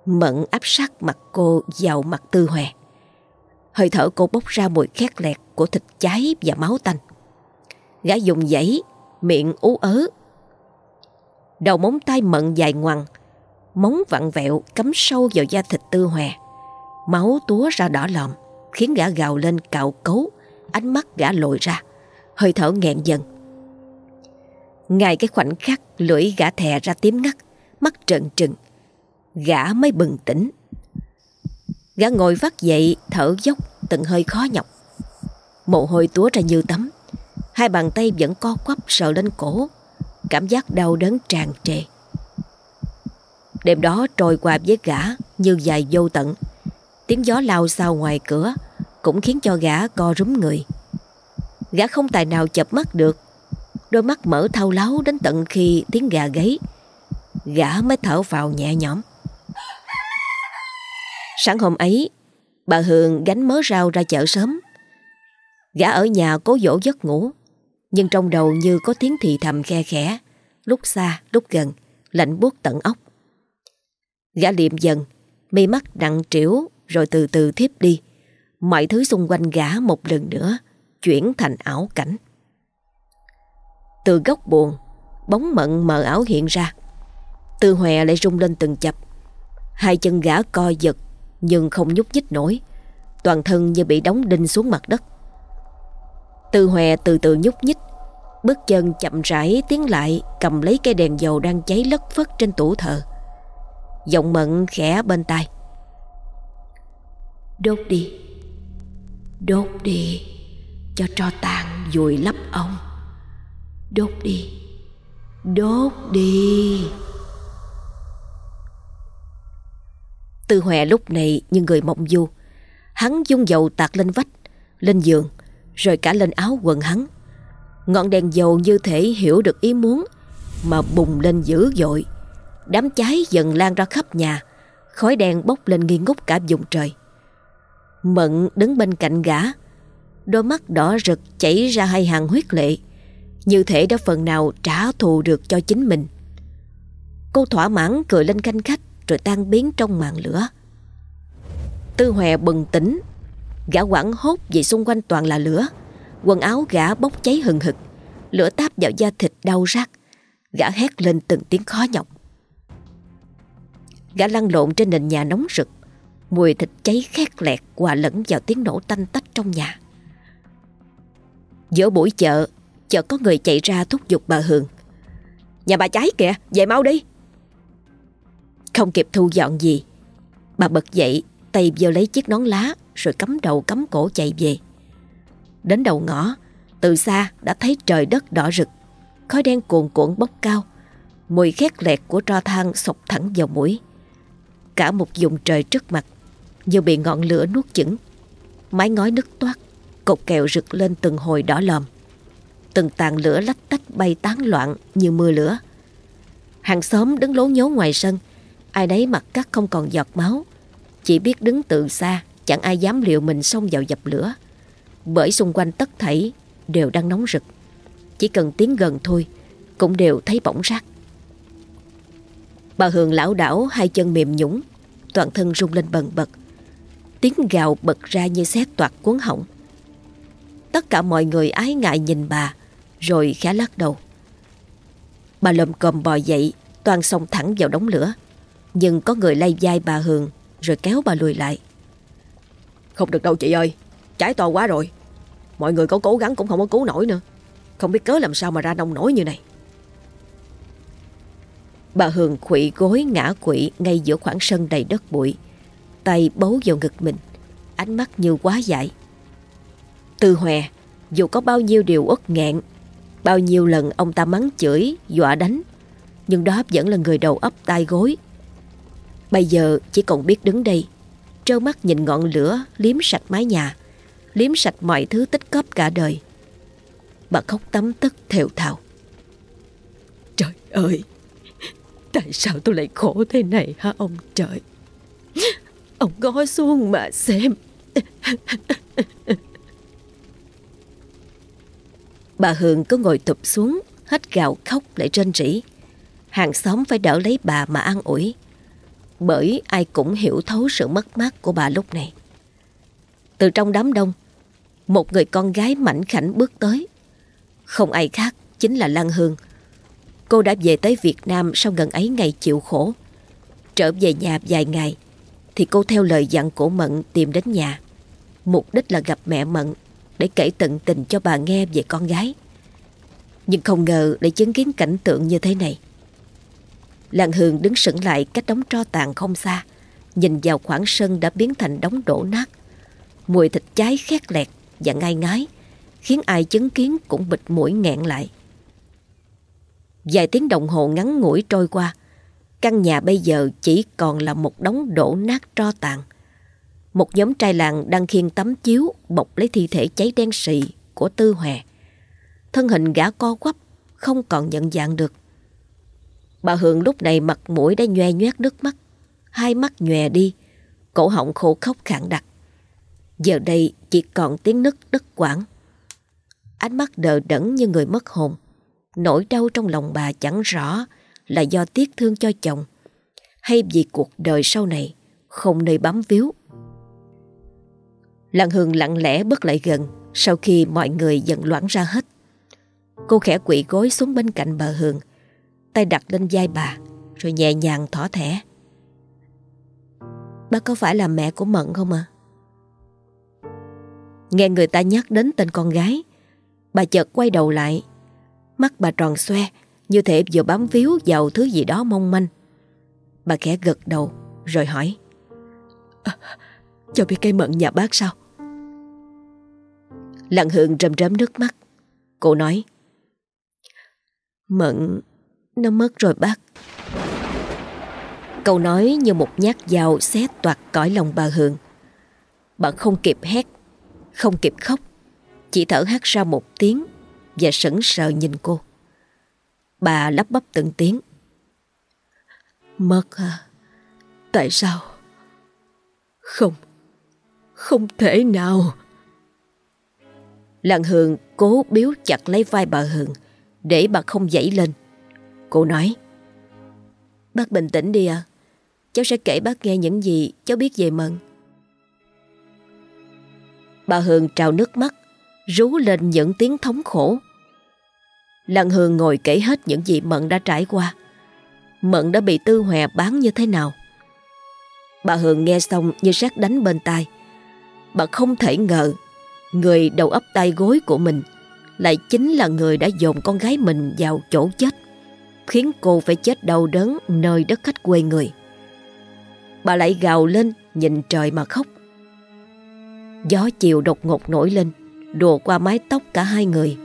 Mận áp sát mặt cô vào mặt tư hòe. Hơi thở cô bốc ra mùi khét lẹt của thịt cháy và máu tanh. Gã dùng giấy, miệng ú ớ. Đầu móng tay mận dài ngoằn Móng vặn vẹo cắm sâu vào da thịt tư hòe Máu túa ra đỏ lòm Khiến gã gào lên cạo cấu Ánh mắt gã lồi ra Hơi thở nghẹn dần. Ngay cái khoảnh khắc lưỡi gã thè ra tím ngắt Mắt trợn trừng Gã mới bừng tỉnh. Gã ngồi vắt dậy, thở dốc, từng hơi khó nhọc. Mồ hôi túa ra như tắm. Hai bàn tay vẫn co quắp sờ lên cổ. Cảm giác đau đớn tràn trề. Đêm đó trôi qua với gã như dài vô tận. Tiếng gió lao sao ngoài cửa Cũng khiến cho gã co rúm người. Gã không tài nào chập mắt được. Đôi mắt mở thao láo đến tận khi tiếng gà gáy. Gã mới thở vào nhẹ nhõm. Sáng hôm ấy, Bà Hường gánh mớ rau ra chợ sớm. Gã ở nhà cố dỗ giấc ngủ, Nhưng trong đầu như có tiếng thì thầm khe khẽ, Lúc xa, lúc gần, Lạnh buốt tận ốc. Gã liệm dần, Mi mắt nặng trĩu, Rồi từ từ thiếp đi. Mọi thứ xung quanh gã một lần nữa Chuyển thành ảo cảnh. Từ góc buồn, Bóng mận mờ ảo hiện ra. Tư hòe lại rung lên từng chập. Hai chân gã co giật nhưng không nhúc nhích nổi. Toàn thân như bị đóng đinh xuống mặt đất. Tư hòe từ từ nhúc nhích. Bước chân chậm rãi tiến lại, Cầm lấy cây đèn dầu đang cháy lất phất trên tủ thờ. Giọng mận khẽ bên tai. Đốt đi. Đốt đi. Cho tro tàn vùi lấp ông. Đốt đi. Đốt đi. Tư Hòe lúc này như người mộng du. Hắn dung dầu tạt lên vách, Lên giường, Rồi cả lên áo quần hắn. Ngọn đèn dầu như thể hiểu được ý muốn, Mà bùng lên dữ dội. Đám cháy dần lan ra khắp nhà, Khói đen bốc lên nghi ngút cả vùng trời. Mận đứng bên cạnh gã, Đôi mắt đỏ rực chảy ra hai hàng huyết lệ, Như thể đã phần nào trả thù được cho chính mình. Cô thỏa mãn cười lên canh khách rồi tan biến trong màn lửa. Tư Hòe bừng tỉnh, gã quảng hốt vì xung quanh toàn là lửa. Quần áo gã bốc cháy hừng hực, lửa táp vào da thịt đau rát. Gã hét lên từng tiếng khó nhọc. Gã lăn lộn trên nền nhà nóng rực, mùi thịt cháy khét lẹt hòa lẫn vào tiếng nổ tanh tách trong nhà. Giữa buổi chợ, chợ có người chạy ra thúc giục bà Hường. Nhà bà cháy kìa, về mau đi. Không kịp thu dọn gì, bà bật dậy, tay vô lấy chiếc nón lá rồi cắm đầu cắm cổ chạy về. Đến đầu ngõ, từ xa đã thấy trời đất đỏ rực, khói đen cuồn cuộn bốc cao, mùi khét lẹt của tro than sộc thẳng vào mũi. Cả một vùng trời trước mặt như bị ngọn lửa nuốt chửng. Mái ngói nứt toát, cột kẹo rực lên từng hồi đỏ lòm. Từng tàn lửa lách tách bay tán loạn như mưa lửa. Hàng xóm đứng lố nhố ngoài sân, ai đấy mặt cắt không còn giọt máu. Chỉ biết đứng từ xa, chẳng ai dám liệu mình xông vào dập lửa. Bởi xung quanh tất thảy đều đang nóng rực. Chỉ cần tiến gần thôi, cũng đều thấy bỏng rác. Bà Hường lão đảo hai chân mềm nhũng, toàn thân rung lên bần bật. Tiếng gào bật ra như xét toạt cuốn họng. Tất cả mọi người ái ngại nhìn bà, rồi khá lắc đầu. Bà lầm cầm bò dậy, toàn xông thẳng vào đống lửa. Nhưng có người lay vai bà Hường, rồi kéo bà lùi lại. Không được đâu chị ơi, cháy to quá rồi. Mọi người có cố gắng cũng không có cứu nổi nữa. Không biết cớ làm sao mà ra nông nổi như này. Bà Hường khụy gối ngã quỵ ngay giữa khoảng sân đầy đất bụi. Tay bấu vào ngực mình, ánh mắt như quá dại. Tư Hòe, dù có bao nhiêu điều uất nghẹn, bao nhiêu lần ông ta mắng chửi, dọa đánh, nhưng đó vẫn là người đầu ấp tay gối. Bây giờ chỉ còn biết đứng đây, trơ mắt nhìn ngọn lửa liếm sạch mái nhà, liếm sạch mọi thứ tích cóp cả đời. Bà khóc tắm tức thều thào. Trời ơi! Tại sao tôi lại khổ thế này hả ông trời Ông ngó xuống mà xem Bà Hường cứ ngồi tụp xuống Hết gạo khóc lại rên rỉ Hàng xóm phải đỡ lấy bà mà an ủi bởi ai cũng hiểu thấu sự mất mát của bà lúc này Từ trong đám đông Một người con gái mảnh khảnh bước tới Không ai khác chính là Lan Hương Cô đã về tới Việt Nam sau gần ấy ngày chịu khổ. Trở về nhà vài ngày, thì cô theo lời dặn của Mận tìm đến nhà. Mục đích là gặp mẹ Mận để kể tận tình cho bà nghe về con gái. Nhưng không ngờ để chứng kiến cảnh tượng như thế này. Làng Hường đứng sững lại cách đống tro tàn không xa, nhìn vào khoảng sân đã biến thành đống đổ nát. Mùi thịt cháy khét lẹt và ngai ngái, khiến ai chứng kiến cũng bịt mũi nghẹn lại. Vài tiếng đồng hồ ngắn ngủi trôi qua, căn nhà bây giờ chỉ còn là một đống đổ nát tro tàn. Một nhóm trai làng đang khiêng tấm chiếu bọc lấy thi thể cháy đen sì của Tư Hòe. Thân hình gã co quắp, không còn nhận dạng được. Bà Hường lúc này mặt mũi đã nhoe nhoét nước mắt, hai mắt nhòe đi, cổ họng khổ khóc khản đặc. Giờ đây chỉ còn tiếng nức đứt quãng. Ánh mắt đờ đẫn như người mất hồn. Nỗi đau trong lòng bà chẳng rõ là do tiếc thương cho chồng hay vì cuộc đời sau này không nơi bám víu. Lan Hương lặng lẽ bước lại gần sau khi mọi người dần loãng ra hết. Cô khẽ quỵ gối xuống bên cạnh bà Hương, tay đặt lên vai bà rồi nhẹ nhàng thỏ thẻ. Bác có phải là mẹ của Mận không à? Nghe người ta nhắc đến tên con gái, bà chợt quay đầu lại. Mắt bà tròn xoe Như thể vừa bám víu vào thứ gì đó mong manh. Bà khẽ gật đầu Rồi hỏi. Ờ, à, Cho biết cây mận nhà bác sao? Lặng hượng rầm rớm nước mắt. Cô nói. Mận nó mất rồi bác Câu nói như một nhát dao xé toạc cõi lòng bà Hường Bà không kịp hét Không kịp khóc Chỉ thở hát ra một tiếng và sững sờ nhìn cô. Bà lắp bắp từng tiếng. Mất à? Tại sao? Không, không thể nào. Lăng Hương cố biếu chặt lấy vai bà Hương để bà không dậy lên. Cô nói Bác bình tĩnh đi à. Cháu sẽ kể bác nghe những gì cháu biết về Mận. Bà Hương trào nước mắt, rú lên những tiếng thống khổ. Lăng Hương ngồi kể hết những gì Mận đã trải qua. Mận đã bị Tư Hòe bán như thế nào. Bà Hương nghe xong như sát đánh bên tai. Bà không thể ngờ người đầu ấp tay gối của mình lại chính là người đã dồn con gái mình vào chỗ chết, khiến cô phải chết đau đớn nơi đất khách quê người. Bà lại gào lên nhìn trời mà khóc. Gió chiều đột ngột nổi lên, đùa qua mái tóc cả hai người,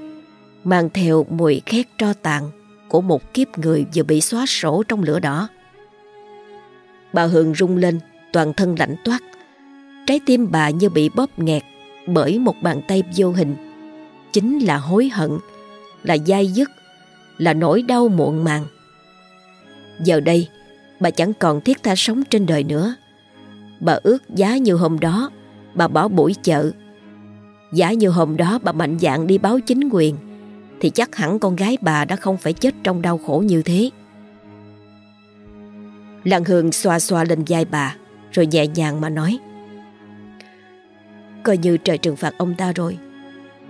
mang theo mùi khét tro tàn của một kiếp người vừa bị xóa sổ trong lửa đỏ. Bà Hương rung lên, toàn thân lạnh toát. Trái tim bà như bị bóp nghẹt bởi một bàn tay vô hình. Chính là hối hận, là dai dứt, là nỗi đau muộn màng. Giờ đây, bà chẳng còn thiết tha sống trên đời nữa. Bà ước giá như hôm đó, bà bỏ buổi chợ. Giá như hôm đó bà mạnh dạn đi báo chính quyền, thì chắc hẳn con gái bà đã không phải chết trong đau khổ như thế. Lăng Hương xoa xoa lên vai bà, rồi nhẹ nhàng mà nói. Coi như trời trừng phạt ông ta rồi.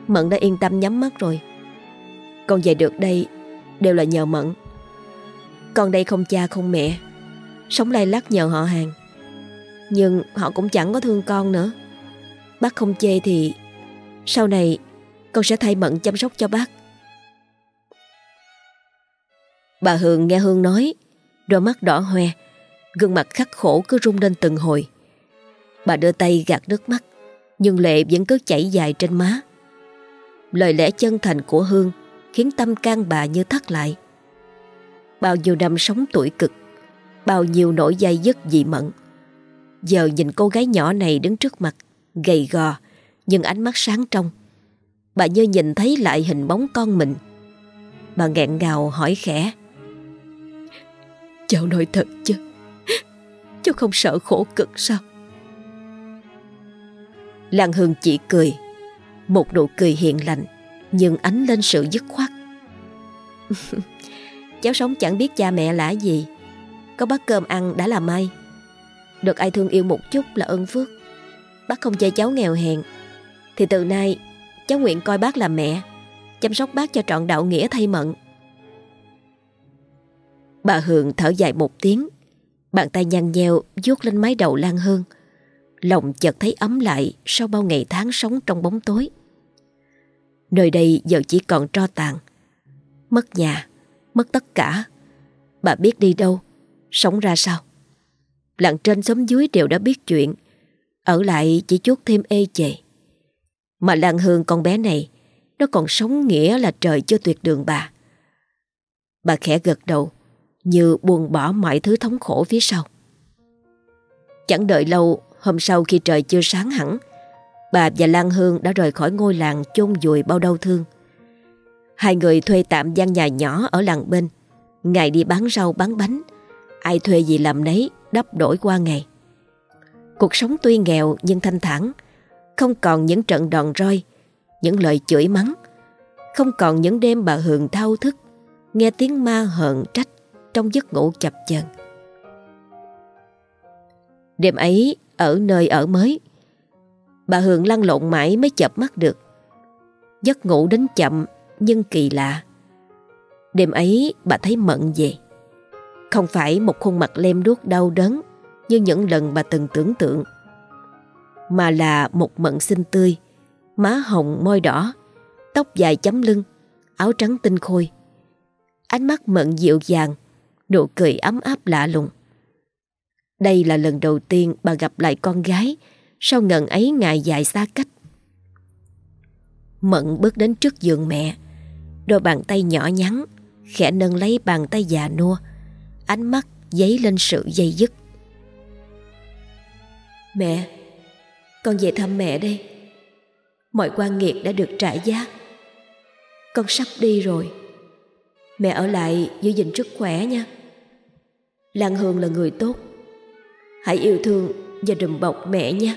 Mận đã yên tâm nhắm mắt rồi. Con về được đây đều là nhờ Mận. Con đây không cha không mẹ, sống lay lắc nhờ họ hàng. Nhưng họ cũng chẳng có thương con nữa. Bác không chê thì sau này con sẽ thay Mận chăm sóc cho bác. Bà Hương nghe Hương nói, đôi mắt đỏ hoe, gương mặt khắc khổ cứ rung lên từng hồi. Bà đưa tay gạt nước mắt, nhưng lệ vẫn cứ chảy dài trên má. Lời lẽ chân thành của Hương khiến tâm can bà như thắt lại. Bao nhiêu năm sống tuổi cực, bao nhiêu nỗi dây dứt dị mẫn. Giờ nhìn cô gái nhỏ này đứng trước mặt, gầy gò, nhưng ánh mắt sáng trong. Bà như nhìn thấy lại hình bóng con mình. Bà nghẹn ngào hỏi khẽ. Cháu nói thật chứ Cháu không sợ khổ cực sao Lan Hương chỉ cười Một nụ cười hiền lành nhưng ánh lên sự dứt khoát. [LAUGHS] Cháu sống chẳng biết cha mẹ là gì. Có bát cơm ăn đã là may. Được ai thương yêu một chút là ơn phước. Bác không chơi cháu nghèo hèn. Thì từ nay, Cháu nguyện coi bác là mẹ, Chăm sóc bác cho trọn đạo nghĩa thay mận. Bà Hường thở dài một tiếng, Bàn tay nhăn nheo vuốt lên mái đầu Lan Hương. Lòng chợt thấy ấm lại Sau bao ngày tháng sống trong bóng tối. Nơi đây giờ chỉ còn tro tàn. Mất nhà Mất tất cả. Bà biết đi đâu Sống ra sao? Lặng trên xóm dưới đều đã biết chuyện. Ở lại chỉ chút thêm ê chề. Mà làng Hương con bé này Nó còn sống nghĩa là trời chưa tuyệt đường bà. Bà khẽ gật đầu như buồn bỏ mọi thứ thống khổ phía sau. Chẳng đợi lâu, hôm sau khi trời chưa sáng hẳn, bà và Lan Hương đã rời khỏi ngôi làng chôn vùi bao đau thương. Hai người thuê tạm gian nhà nhỏ ở làng bên, ngày đi bán rau bán bánh, ai thuê gì làm nấy, đắp đổi qua ngày. Cuộc sống tuy nghèo nhưng thanh thản, không còn những trận đòn roi, những lời chửi mắng, không còn những đêm bà Hường thao thức, nghe tiếng ma hờn trách trong giấc ngủ chập chờn. Đêm ấy ở nơi ở mới, bà Hường lăn lộn mãi mới chập mắt được. Giấc ngủ đến chậm nhưng kỳ lạ. Đêm ấy bà thấy mận về. Không phải một khuôn mặt lem đuốt đau đớn như những lần bà từng tưởng tượng, mà là một mận xinh tươi, má hồng môi đỏ, tóc dài chấm lưng, áo trắng tinh khôi. Ánh mắt mận dịu dàng nụ cười ấm áp lạ lùng. Đây là lần đầu tiên bà gặp lại con gái sau ngần ấy ngày dài xa cách. Mận bước đến trước giường mẹ, đôi bàn tay nhỏ nhắn, khẽ nâng lấy bàn tay già nua, ánh mắt dấy lên sự dây dứt. Mẹ, con về thăm mẹ đây. Mọi quan nghiệt đã được trả giá. Con sắp đi rồi. Mẹ ở lại giữ gìn sức khỏe nha. Lan Hương là người tốt. Hãy yêu thương và đùm bọc mẹ nhé.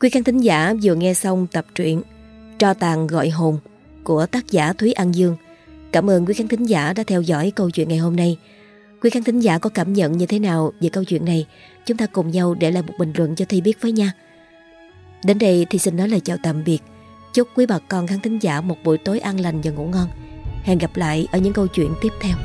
Quý khán thính giả vừa nghe xong tập truyện Tro tàn gọi hồn của tác giả Thúy An Dương. Cảm ơn quý khán thính giả đã theo dõi câu chuyện ngày hôm nay. Quý khán thính giả có cảm nhận như thế nào về câu chuyện này? Chúng ta cùng nhau để lại một bình luận cho Thi biết với nha. Đến đây thì xin nói lời chào tạm biệt. Chúc quý bà con khán thính giả một buổi tối an lành và ngủ ngon. Hẹn gặp lại ở những câu chuyện tiếp theo.